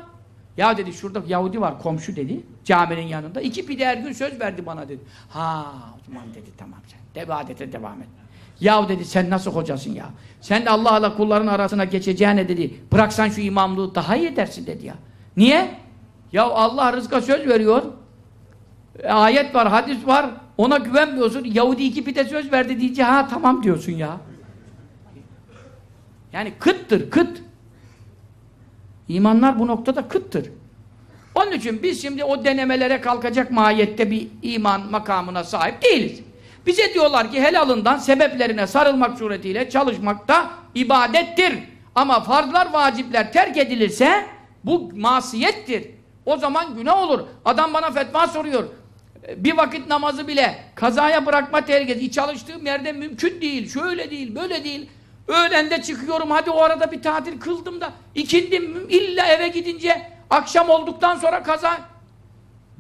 Ya dedi şurada Yahudi var komşu dedi. Caminin yanında. iki pide her gün söz verdi bana dedi. Ha o zaman dedi tamam sen. Debadete devam et. Ya dedi sen nasıl hocasın ya? Sen de Allah'la kulların arasına geçeceğine dedi. Bıraksan şu imamlığı daha iyi edersin dedi ya. Niye? Ya Allah rızka söz veriyor. E, ayet var, hadis var. Ona güvenmiyorsun. Yahudi iki pide söz verdi diyece ha tamam diyorsun ya. Yani kıttır, kıt. İmanlar bu noktada kıttır. Onun için biz şimdi o denemelere kalkacak mahiyette bir iman makamına sahip değiliz. Bize diyorlar ki helalından sebeplerine sarılmak suretiyle çalışmak da ibadettir. Ama farzlar, vacipler terk edilirse bu masiyettir. O zaman günah olur. Adam bana fetva soruyor. Bir vakit namazı bile kazaya bırakma tehlikesi. Çalıştığım yerde mümkün değil. Şöyle değil, böyle değil. Öğlende çıkıyorum hadi o arada bir tatil kıldım da ikindim illa eve gidince akşam olduktan sonra kaza.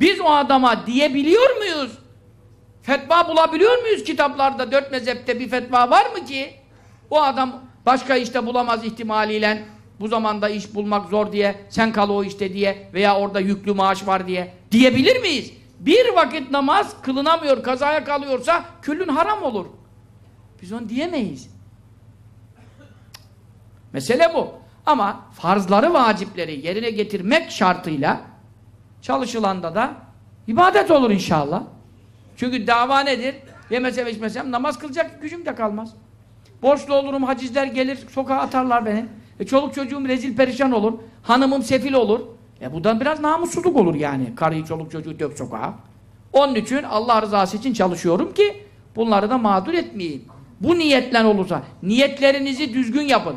Biz o adama diyebiliyor muyuz? Fetva bulabiliyor muyuz kitaplarda? Dört mezhepte bir fetva var mı ki? O adam başka işte bulamaz ihtimaliyle bu zamanda iş bulmak zor diye sen kal o işte diye veya orada yüklü maaş var diye diyebilir miyiz? Bir vakit namaz kılınamıyor, kazaya kalıyorsa küllün haram olur. Biz onu diyemeyiz. Mesele bu. Ama farzları, vacipleri yerine getirmek şartıyla çalışılanda da ibadet olur inşallah. Çünkü dava nedir? Yemesem içmesem namaz kılacak gücüm de kalmaz. Borçlu olurum, hacizler gelir, sokağa atarlar beni. E, çoluk çocuğum rezil perişan olur. Hanımım sefil olur. E buradan biraz namussuzluk olur yani. Karıyı, çoluk çocuğu dök sokağa. Onun için Allah rızası için çalışıyorum ki bunları da mağdur etmeyeyim. Bu niyetle olursa, niyetlerinizi düzgün yapın.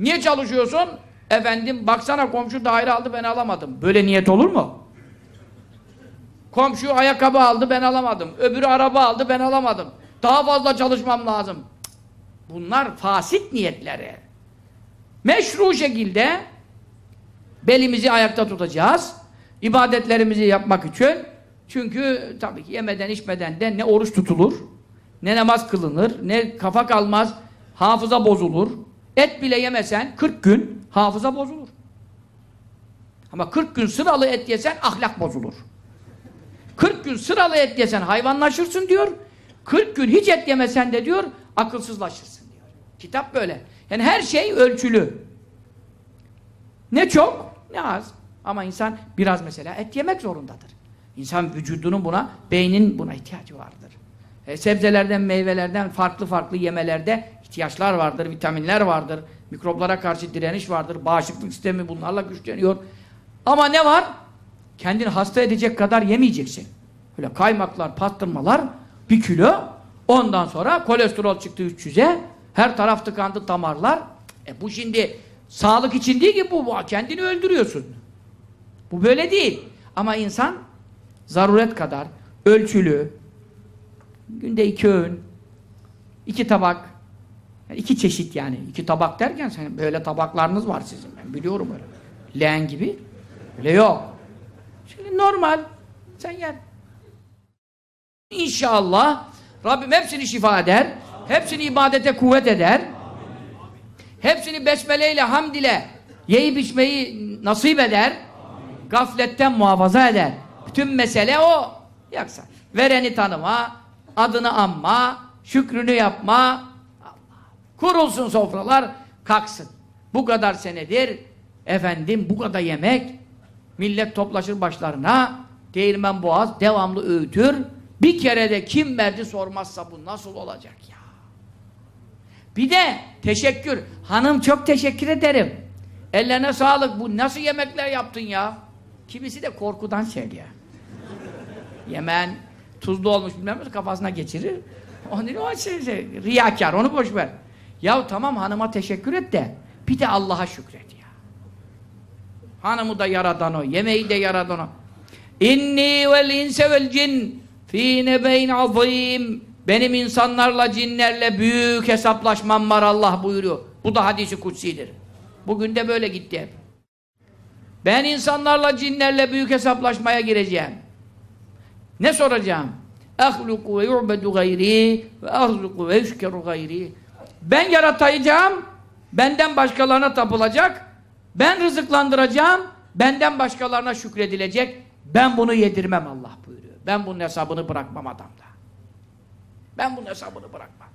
Niye çalışıyorsun? Efendim baksana komşu daire aldı ben alamadım. Böyle niyet olur mu? Komşu ayakkabı aldı ben alamadım. Öbürü araba aldı ben alamadım. Daha fazla çalışmam lazım. Bunlar fasit niyetleri. Meşru şekilde belimizi ayakta tutacağız. İbadetlerimizi yapmak için. Çünkü tabii ki yemeden içmeden de ne oruç tutulur, ne namaz kılınır, ne kafa kalmaz, hafıza bozulur. Et bile yemesen 40 gün hafıza bozulur. Ama 40 gün sıralı et yesen ahlak bozulur. 40 gün sıralı et yesen hayvanlaşırsın diyor. 40 gün hiç et yemesen de diyor akılsızlaşırsın diyor. Kitap böyle. Yani her şey ölçülü. Ne çok ne az. Ama insan biraz mesela et yemek zorundadır. İnsan vücudunun buna, beynin buna ihtiyacı vardır. E, sebzelerden, meyvelerden, farklı farklı yemelerde ihtiyaçlar vardır, vitaminler vardır, mikroplara karşı direniş vardır, bağışıklık sistemi bunlarla güçleniyor. Ama ne var? Kendini hasta edecek kadar yemeyeceksin. Öyle kaymaklar, pastırmalar bir kilo, ondan sonra kolesterol çıktı 300'e, her taraf tıkandı damarlar. E bu şimdi sağlık için değil ki bu, bu kendini öldürüyorsun. Bu böyle değil. Ama insan zaruret kadar ölçülü, günde iki öğün, iki tabak, yani iki çeşit yani. iki tabak derken sen böyle tabaklarınız var sizin. Ben biliyorum öyle. Leğen gibi. Öyle yok. Şimdi normal. Sen yer. İnşallah Rabbim hepsini şifa eder. Hepsini ibadete kuvvet eder. Hepsini besmeleyle, hamd ile yiyip içmeyi nasip eder. Gafletten muhafaza eder. Bütün mesele o. Yoksa vereni tanıma, adını anma, şükrünü yapma. Kurulsun sofralar, kalksın. Bu kadar senedir efendim bu kadar yemek millet toplaşır başlarına değirmen boğaz devamlı öğütür. Bir kere de kim verdi sormazsa bu nasıl olacak ya? Bir de teşekkür. Hanım çok teşekkür ederim. Ellerine sağlık. Bu nasıl yemekler yaptın ya? Kimisi de korkudan söylüyor. Yemen tuzlu olmuş bilmem ne kafasına geçirir. Onun o şey, şey, riyakar onu boş ver. Ya tamam hanıma teşekkür et de bir de Allah'a şükret ya. Hanımı da yaradan o, yemeği de yaradan o. İnni vel inse vel cin fi nebeyn azim. Benim insanlarla cinlerle büyük hesaplaşmam var Allah buyuruyor. Bu da hadisi kutsidir. Bugün de böyle gitti hep. Ben insanlarla cinlerle büyük hesaplaşmaya gireceğim. Ne soracağım? Ahluku ve yu'bedu gayri ve ahluku ve yüşkeru gayri. Ben yaratacağım, benden başkalarına tapılacak, ben rızıklandıracağım, benden başkalarına şükredilecek, ben bunu yedirmem Allah buyuruyor. Ben bunun hesabını bırakmam adamda. Ben bunun hesabını bırakmam.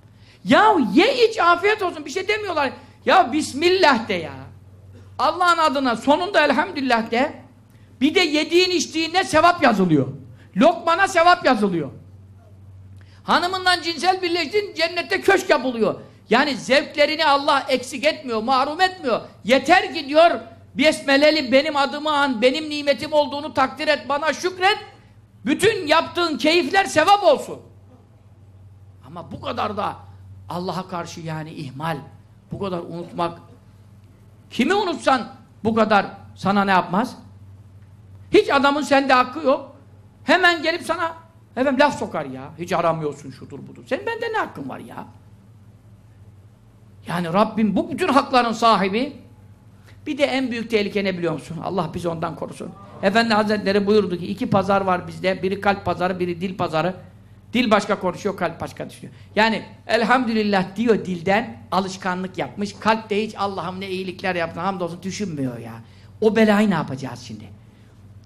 Ya ye iç afiyet olsun bir şey demiyorlar. Ya Bismillah de ya. Allah'ın adına sonunda elhamdülillah de. Bir de yediğin içtiğine sevap yazılıyor. Lokmana sevap yazılıyor. Hanımından cinsel birleştin cennette köşk yapılıyor. Yani zevklerini Allah eksik etmiyor, mahrum etmiyor. Yeter ki diyor Besmeleli benim adımı an, benim nimetim olduğunu takdir et, bana şükret. Bütün yaptığın keyifler sevap olsun. Ama bu kadar da Allah'a karşı yani ihmal, bu kadar unutmak. Kimi unutsan bu kadar sana ne yapmaz? Hiç adamın sende hakkı yok. Hemen gelip sana efendim laf sokar ya. Hiç aramıyorsun şudur budur. Senin bende ne hakkın var ya? Yani Rabbim bu bütün hakların sahibi. Bir de en büyük tehlike ne biliyor musun? Allah bizi ondan korusun. Efendi Hazretleri buyurdu ki iki pazar var bizde. Biri kalp pazarı, biri dil pazarı. Dil başka konuşuyor, kalp başka düşünüyor. Yani elhamdülillah diyor dilden alışkanlık yapmış. Kalp de hiç Allah'ım ne iyilikler yaptı hamdolsun düşünmüyor ya. O belayı ne yapacağız şimdi?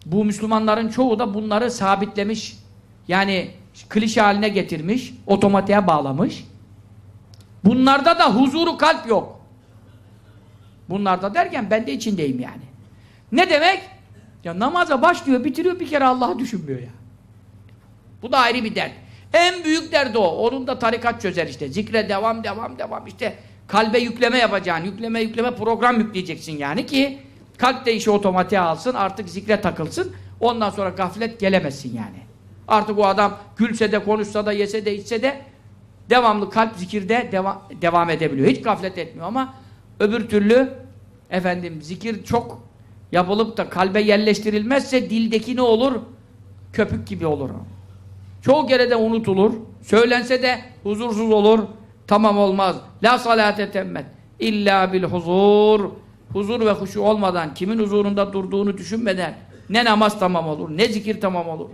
Bu Müslümanların çoğu da bunları sabitlemiş. Yani klişe haline getirmiş, otomatiğe bağlamış. Bunlarda da huzuru kalp yok. Bunlarda derken ben de içindeyim yani. Ne demek? Ya namaza başlıyor, bitiriyor bir kere Allah'ı düşünmüyor ya. Bu da ayrı bir dert. En büyük derdi o. Onun da tarikat çözer işte. Zikre devam, devam, devam. İşte kalbe yükleme yapacaksın. Yükleme, yükleme program yükleyeceksin yani ki kalp de işi otomatiğe alsın, artık zikre takılsın. Ondan sonra gaflet gelemesin yani. Artık o adam gülse de, konuşsa da, yese de, içse de devamlı kalp zikirde deva devam edebiliyor. Hiç gaflet etmiyor ama öbür türlü efendim zikir çok yapılıp da kalbe yerleştirilmezse dildeki ne olur? Köpük gibi olur. Çoğu kere de unutulur. Söylense de huzursuz olur. Tamam olmaz. La salate temmet. İlla bil huzur. Huzur ve huşu olmadan, kimin huzurunda durduğunu düşünmeden ne namaz tamam olur, ne zikir tamam olur.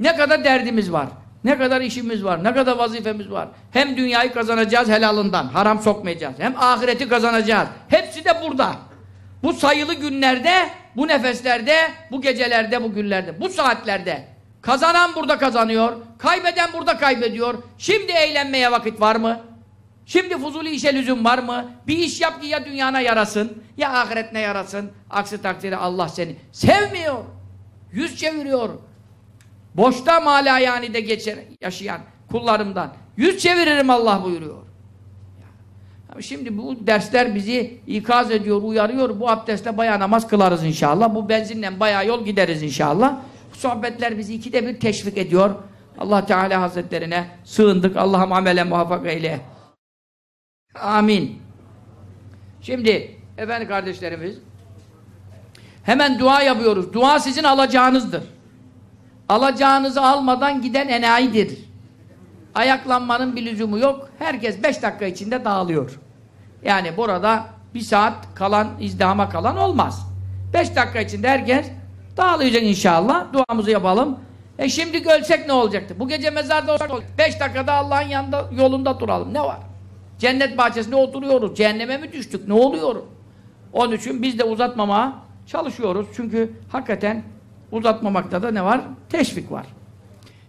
Ne kadar derdimiz var, ne kadar işimiz var, ne kadar vazifemiz var. Hem dünyayı kazanacağız helalından, haram sokmayacağız. Hem ahireti kazanacağız. Hepsi de burada. Bu sayılı günlerde, bu nefeslerde, bu gecelerde, bu günlerde, bu saatlerde. Kazanan burada kazanıyor, kaybeden burada kaybediyor. Şimdi eğlenmeye vakit var mı? Şimdi fuzuli işe lüzum var mı? Bir iş yap ki ya dünyana yarasın, ya ahiretine yarasın. Aksi takdirde Allah seni sevmiyor. Yüz çeviriyor. Boşta mala yani de geçer, yaşayan kullarımdan. Yüz çeviririm Allah buyuruyor. Şimdi bu dersler bizi ikaz ediyor, uyarıyor. Bu abdestle bayağı namaz kılarız inşallah. Bu benzinle bayağı yol gideriz inşallah. Bu sohbetler bizi ikide bir teşvik ediyor. Allah Teala Hazretlerine sığındık. Allah'ım amele muvaffak eyle. Amin. Şimdi efendim kardeşlerimiz hemen dua yapıyoruz. Dua sizin alacağınızdır. Alacağınızı almadan giden enayidir. Ayaklanmanın bir lüzumu yok. Herkes beş dakika içinde dağılıyor. Yani burada bir saat kalan, izdihama kalan olmaz. Beş dakika içinde herkes dağılacak inşallah. Duamızı yapalım. E şimdi ölsek ne olacaktı? Bu gece mezarda olsak Beş dakikada Allah'ın yanında, yolunda duralım. Ne var? Cennet bahçesinde oturuyoruz. Cehenneme mi düştük? Ne oluyor? Onun için biz de uzatmamaya çalışıyoruz. Çünkü hakikaten uzatmamakta da ne var? Teşvik var.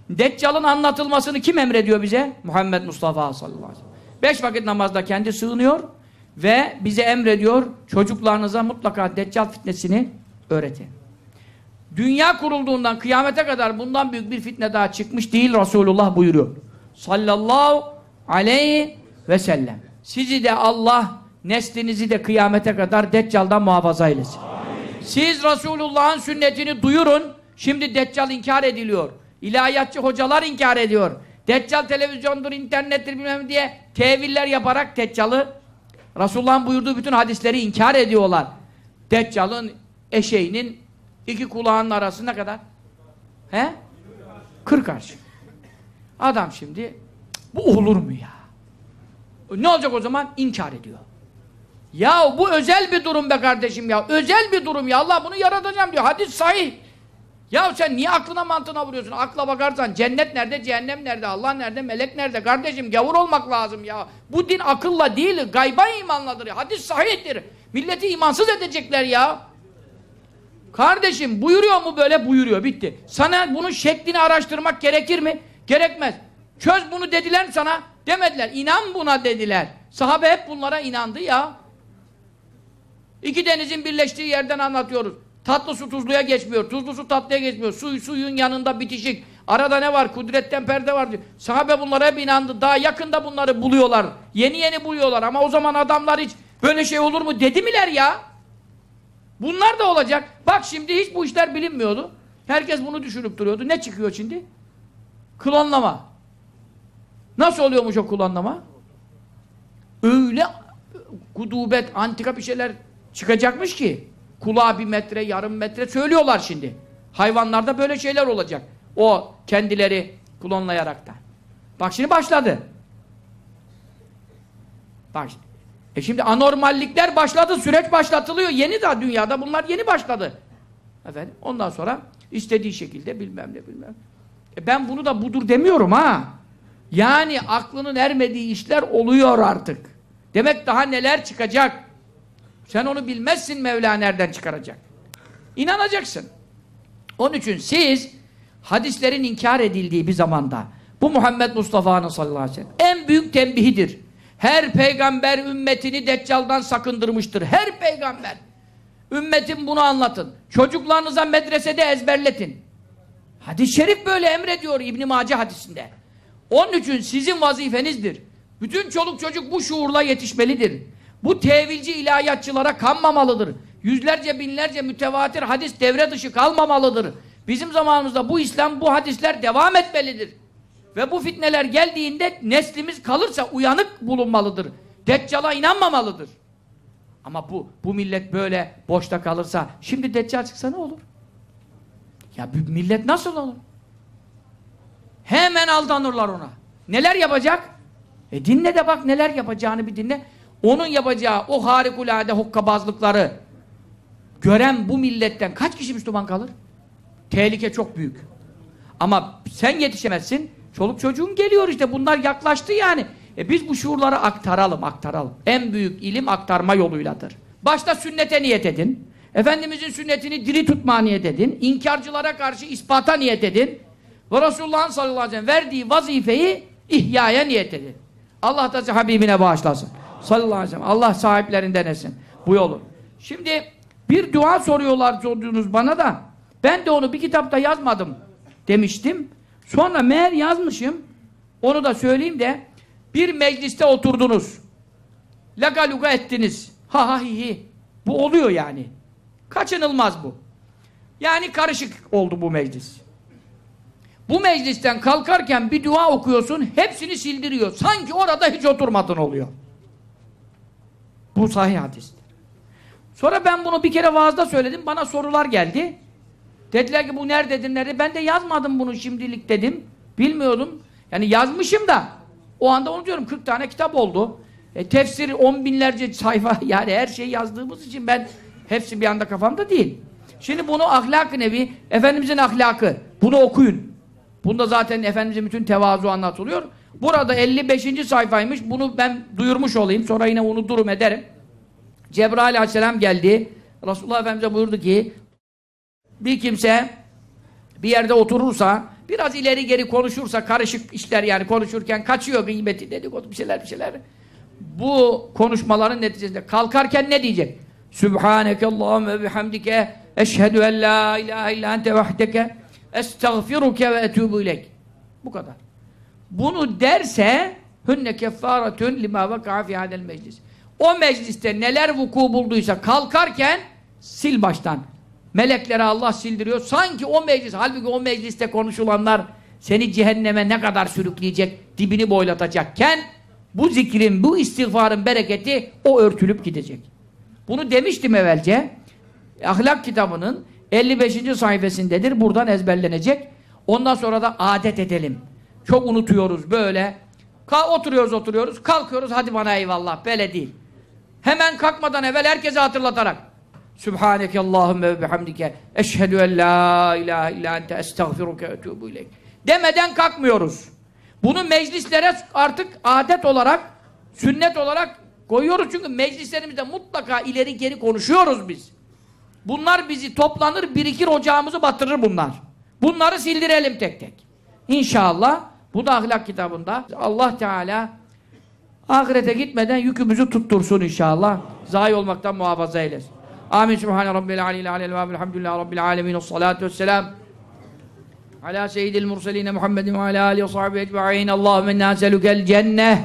Deccal'ın anlatılmasını kim emrediyor bize? Muhammed Mustafa sallallahu aleyhi ve sellem. Beş vakit namazda kendi sığınıyor ve bize emrediyor çocuklarınıza mutlaka Deccal fitnesini öğretin. Dünya kurulduğundan kıyamete kadar bundan büyük bir fitne daha çıkmış değil Resulullah buyuruyor. Sallallahu aleyhi ve sellem. Sizi de Allah neslinizi de kıyamete kadar Deccal'dan muhafaza eylesin. Amin. Siz Resulullah'ın sünnetini duyurun. Şimdi Deccal inkar ediliyor. İlahiyatçı hocalar inkar ediyor. Deccal televizyondur, internettir bilmem diye teviller yaparak Deccal'ı Resulullah'ın buyurduğu bütün hadisleri inkar ediyorlar. Deccal'ın eşeğinin iki kulağının arası ne kadar? He? Kırk arş. Adam şimdi bu olur mu ya? Ne olacak o zaman? İnkar ediyor. Ya bu özel bir durum be kardeşim ya. Özel bir durum ya. Allah bunu yaratacağım diyor. Hadis sahih. Ya sen niye aklına mantığına vuruyorsun? Akla bakarsan cennet nerede, cehennem nerede, Allah nerede, melek nerede? Kardeşim gavur olmak lazım ya. Bu din akılla değil, gayba imanladır. Hadis sahihtir. Milleti imansız edecekler ya. Kardeşim buyuruyor mu böyle? Buyuruyor. Bitti. Sana bunun şeklini araştırmak gerekir mi? Gerekmez. Çöz bunu dediler sana? Demediler. İnan buna dediler. Sahabe hep bunlara inandı ya. İki denizin birleştiği yerden anlatıyoruz. Tatlı su tuzluya geçmiyor. Tuzlu su tatlıya geçmiyor. Su suyun yanında bitişik. Arada ne var? Kudretten perde var diyor. Sahabe bunlara hep inandı. Daha yakında bunları buluyorlar. Yeni yeni buluyorlar. Ama o zaman adamlar hiç böyle şey olur mu dedi miler ya? Bunlar da olacak. Bak şimdi hiç bu işler bilinmiyordu. Herkes bunu düşünüp duruyordu. Ne çıkıyor şimdi? Klonlama. Nasıl oluyormuş o klonlama? Öyle gudubet, antika bir şeyler çıkacakmış ki kulağa bir metre, yarım metre söylüyorlar şimdi. Hayvanlarda böyle şeyler olacak. O kendileri klonlayarak da. Bak şimdi başladı. Bak e şimdi anormallikler başladı, süreç başlatılıyor. Yeni daha dünyada bunlar yeni başladı. Efendim, ondan sonra istediği şekilde bilmem ne bilmem. E ben bunu da budur demiyorum ha. Yani aklının ermediği işler oluyor artık. Demek daha neler çıkacak. Sen onu bilmezsin Mevla nereden çıkaracak. İnanacaksın. Onun için siz hadislerin inkar edildiği bir zamanda bu Muhammed Mustafa'nın sallallahu aleyhi ve sellem en büyük tembihidir. Her peygamber ümmetini deccaldan sakındırmıştır. Her peygamber. Ümmetin bunu anlatın. Çocuklarınıza medresede ezberletin. Hadis-i şerif böyle emrediyor İbn-i Mace hadisinde. Onun için sizin vazifenizdir. Bütün çoluk çocuk bu şuurla yetişmelidir. Bu tevilci ilahiyatçılara kanmamalıdır. Yüzlerce binlerce mütevatir hadis devre dışı kalmamalıdır. Bizim zamanımızda bu İslam, bu hadisler devam etmelidir. Ve bu fitneler geldiğinde neslimiz kalırsa uyanık bulunmalıdır. Deccal'a inanmamalıdır. Ama bu bu millet böyle boşta kalırsa şimdi Deccal çıksa ne olur? Ya millet nasıl olur? Hemen aldanırlar ona. Neler yapacak? E dinle de bak neler yapacağını bir dinle. Onun yapacağı o harikulade hokkabazlıkları gören bu milletten kaç kişi Müslüman kalır? Tehlike çok büyük. Ama sen yetişemezsin. Çoluk çocuğun geliyor işte. Bunlar yaklaştı yani. E biz bu şuurları aktaralım, aktaralım. En büyük ilim aktarma yoluyladır. Başta sünnete niyet edin. Efendimizin sünnetini diri tutmaya niyet edin. İnkarcılara karşı ispata niyet edin. Ve Resulullah'ın sallallahu aleyhi ve sellem verdiği vazifeyi ihyaya niyet edin. Allah da Habibine bağışlasın. Sallallahu aleyhi ve sellem. Allah sahiplerinden etsin bu yolu. Şimdi bir dua soruyorlar sordunuz bana da ben de onu bir kitapta yazmadım demiştim. Sonra meğer yazmışım onu da söyleyeyim de bir mecliste oturdunuz. Lagaluga ettiniz. Ha ha hi hi. Bu oluyor yani. Kaçınılmaz bu. Yani karışık oldu bu meclis. Bu meclisten kalkarken bir dua okuyorsun, hepsini sildiriyor. Sanki orada hiç oturmadın oluyor. Bu sahih hadistir. Sonra ben bunu bir kere vaazda söyledim, bana sorular geldi. Dediler ki bu nerededir, nerede? Ben de yazmadım bunu şimdilik dedim. Bilmiyordum. Yani yazmışım da, o anda onu diyorum, 40 tane kitap oldu. E, tefsir on binlerce sayfa, yani her şeyi yazdığımız için ben, hepsi bir anda kafamda değil. Şimdi bunu ahlak-ı nevi, Efendimizin ahlakı, bunu okuyun. Bunda zaten Efendimizin bütün tevazu anlatılıyor. Burada 55. sayfaymış. Bunu ben duyurmuş olayım. Sonra yine unuturum ederim. Cebrail aleyhisselam geldi. Resulullah Efendimiz'e buyurdu ki bir kimse bir yerde oturursa biraz ileri geri konuşursa karışık işler yani konuşurken kaçıyor gıybeti dedikodu bir şeyler bir şeyler. Bu konuşmaların neticesinde kalkarken ne diyecek? Sübhaneke Allahümme bihamdike eşhedü en la ilahe illa ente vahdeke estağfiruke ve etubu ilek. Bu kadar. Bunu derse hünne keffaretün lima veka'a fi hadel meclis. O mecliste neler vuku bulduysa kalkarken sil baştan. Meleklere Allah sildiriyor. Sanki o meclis, halbuki o mecliste konuşulanlar seni cehenneme ne kadar sürükleyecek, dibini boylatacakken bu zikrin, bu istiğfarın bereketi o örtülüp gidecek. Bunu demiştim evvelce. Ahlak kitabının 55. sayfasındadır. Buradan ezberlenecek. Ondan sonra da adet edelim. Çok unutuyoruz böyle. Ka oturuyoruz oturuyoruz. Kalkıyoruz hadi bana eyvallah. Böyle değil. Hemen kalkmadan evvel herkese hatırlatarak. Sübhaneke Allahümme ve bihamdike eşhedü en la ilahe illa ente estağfiruke etûbü ileyk. Demeden kalkmıyoruz. Bunu meclislere artık adet olarak, sünnet olarak koyuyoruz çünkü meclislerimizde mutlaka ileri geri konuşuyoruz biz. Bunlar bizi toplanır, birikir, ocağımızı batırır bunlar. Bunları sildirelim tek tek. İnşallah bu da ahlak kitabında Allah Teala ahirete gitmeden yükümüzü tuttursun inşallah. Zayi olmaktan muhafaza eylesin. Amin. Subhane Rabbil aleyhi aleyhi ve elhamdülillahi Rabbil alemin. Salatu vesselam. Ala seyyidil murseline Muhammedin ve ala alihi ve sahbihi ecma'in. Allahümme inna neselükel cenneh.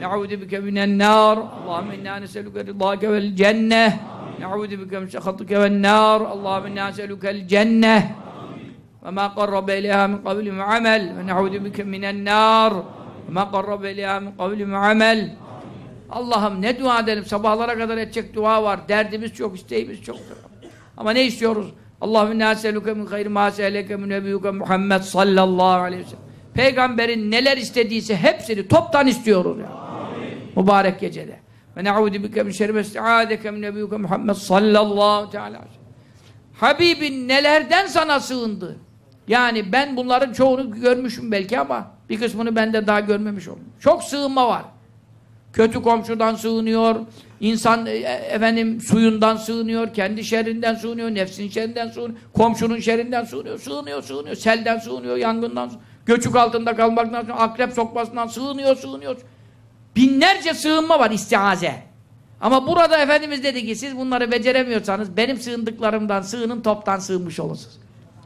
Ne'udu bike minen nar. Allahümme inna neselüke rıdâke vel cenneh. Ne'udu bike min sehatike vel nar. Allahümme inna neselükel cenneh. وما قرب إليها من قول وعمل ونعوذ بك من النار وما قرب إليها من قول وعمل Allah'ım ne dua edelim sabahlara kadar edecek dua var derdimiz çok isteğimiz çok ama ne istiyoruz Allahümme nâselüke min hayri mâ sehleke min nebiyüke Muhammed sallallahu aleyhi ve sellem peygamberin neler istediyse hepsini toptan istiyoruz ya. mübarek gecede ve ne'ûdü bike min şerri mesti'âdeke min nebiyüke Muhammed sallallahu teâlâ Habibin nelerden sana sığındı yani ben bunların çoğunu görmüşüm belki ama bir kısmını ben de daha görmemiş oldum. Çok sığınma var. Kötü komşudan sığınıyor, insan e, efendim suyundan sığınıyor, kendi şerrinden sığınıyor, nefsin şerrinden sığınıyor, komşunun şerrinden sığınıyor, sığınıyor, sığınıyor, selden sığınıyor, yangından sığınıyor, göçük altında kalmaktan sığınıyor, akrep sokmasından sığınıyor, sığınıyor. Binlerce sığınma var istiaze. Ama burada Efendimiz dedi ki siz bunları beceremiyorsanız benim sığındıklarımdan sığının toptan sığınmış olursunuz.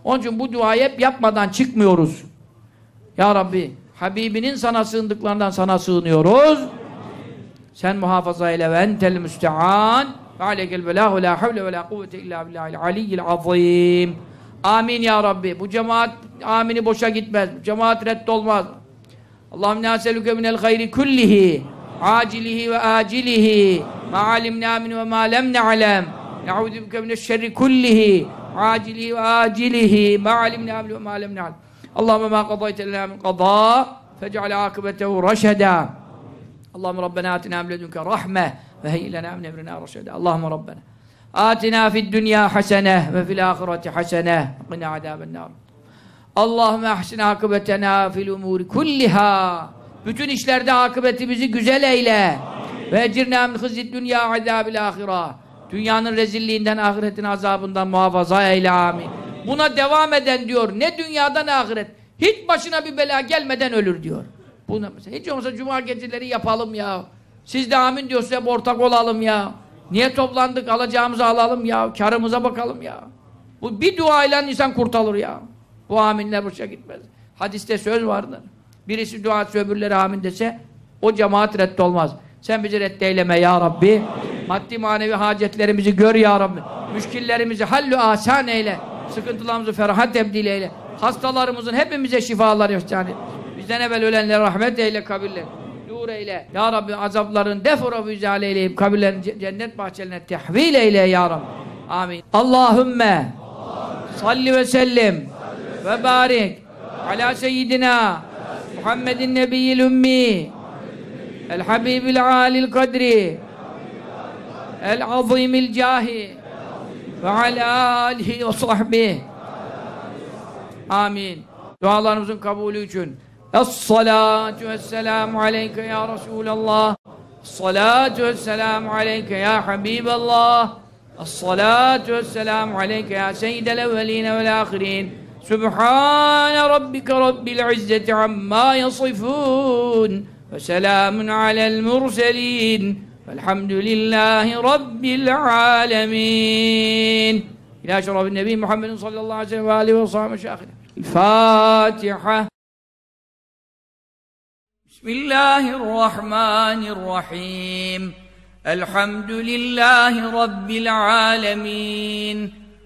Onun için bu duayı hep yapmadan çıkmıyoruz. Ya Rabbi, Habibinin sana sığındıklarından sana sığınıyoruz. Sen muhafaza eyle ve entel müstean ve aleykel belâhu la havle ve la kuvvete illa billahil aliyyil azim. Amin ya Rabbi. Bu cemaat amini boşa gitmez. Bu cemaat reddolmaz. Allahümme nâselüke minel hayri kullihi acilihi ve acilihi ma alimna min ve ma lem ne'alem ne'udü bike mineşşerri kullihi acilihi ve acilihi ma alimna min ve ma lem ne'alem Allahümme ma qadayte lena min qada fec'al akıbetehu raşeda Allahümme Rabbena atina emledünke rahme ve heyyilena min emrina raşeda Allahümme Rabbena atina fid dünya hasene ve fil ahireti hasene qina adaben nar Allahümme ahsin akıbetena fil umuri kulliha bütün işlerde akıbetimizi güzel eyle. Ve ecirna min hızid dünya azabil ahira. Dünyanın rezilliğinden, ahiretin azabından muhafaza eyle amin. Buna devam eden diyor. Ne dünyada ne ahiret. Hiç başına bir bela gelmeden ölür diyor. Buna mesela. Hiç olmazsa cuma geceleri yapalım ya. Siz de amin diyorsa hep ortak olalım ya. Niye toplandık? Alacağımızı alalım ya. Karımıza bakalım ya. Bu bir duayla insan kurtulur ya. Bu aminler boşa gitmez. Hadiste söz vardır. Birisi dua etse öbürleri amin dese o cemaat reddolmaz. Sen bizi reddeyleme ya Rabbi. Maddi manevi hacetlerimizi gör ya Rabbi. Müşkillerimizi hallü asan eyle. Sıkıntılarımızı ferahat tebdil eyle. Hastalarımızın hepimize şifalar yani. Bizden evvel ölenlere rahmet eyle kabirler. Nur eyle. Ya Rabbi azapların defura füzale eyleyip kabirlerin cennet bahçelerine tehvil eyle ya Rabbi. Amin. Allahümme salli ve sellim ve barik ala seyyidina Muhammedin Nebiyyil Ümmi El Habibil Alil Kadri El Azimil Cahi ve ala alihi ve sahbihi. Amin. Dualarımızın kabulü için Es-salatu vesselamu aleyke ya Resulallah. Es-salatu vesselamu aleyke ya Habiballah. Es-salatu vesselamu aleyke ya seyyidel evveline vel ahirin سبحان ربك رب العزة عما يصفون وسلام على المرسلين والحمد لله رب العالمين. إلى شرف النبي محمد صلى الله عليه وسلم وآله وصحبه مشايخنا الفاتحة. بسم الله الرحمن الرحيم. الحمد لله رب العالمين.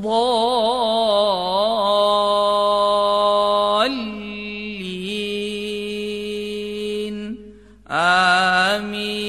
الضالين. آمين.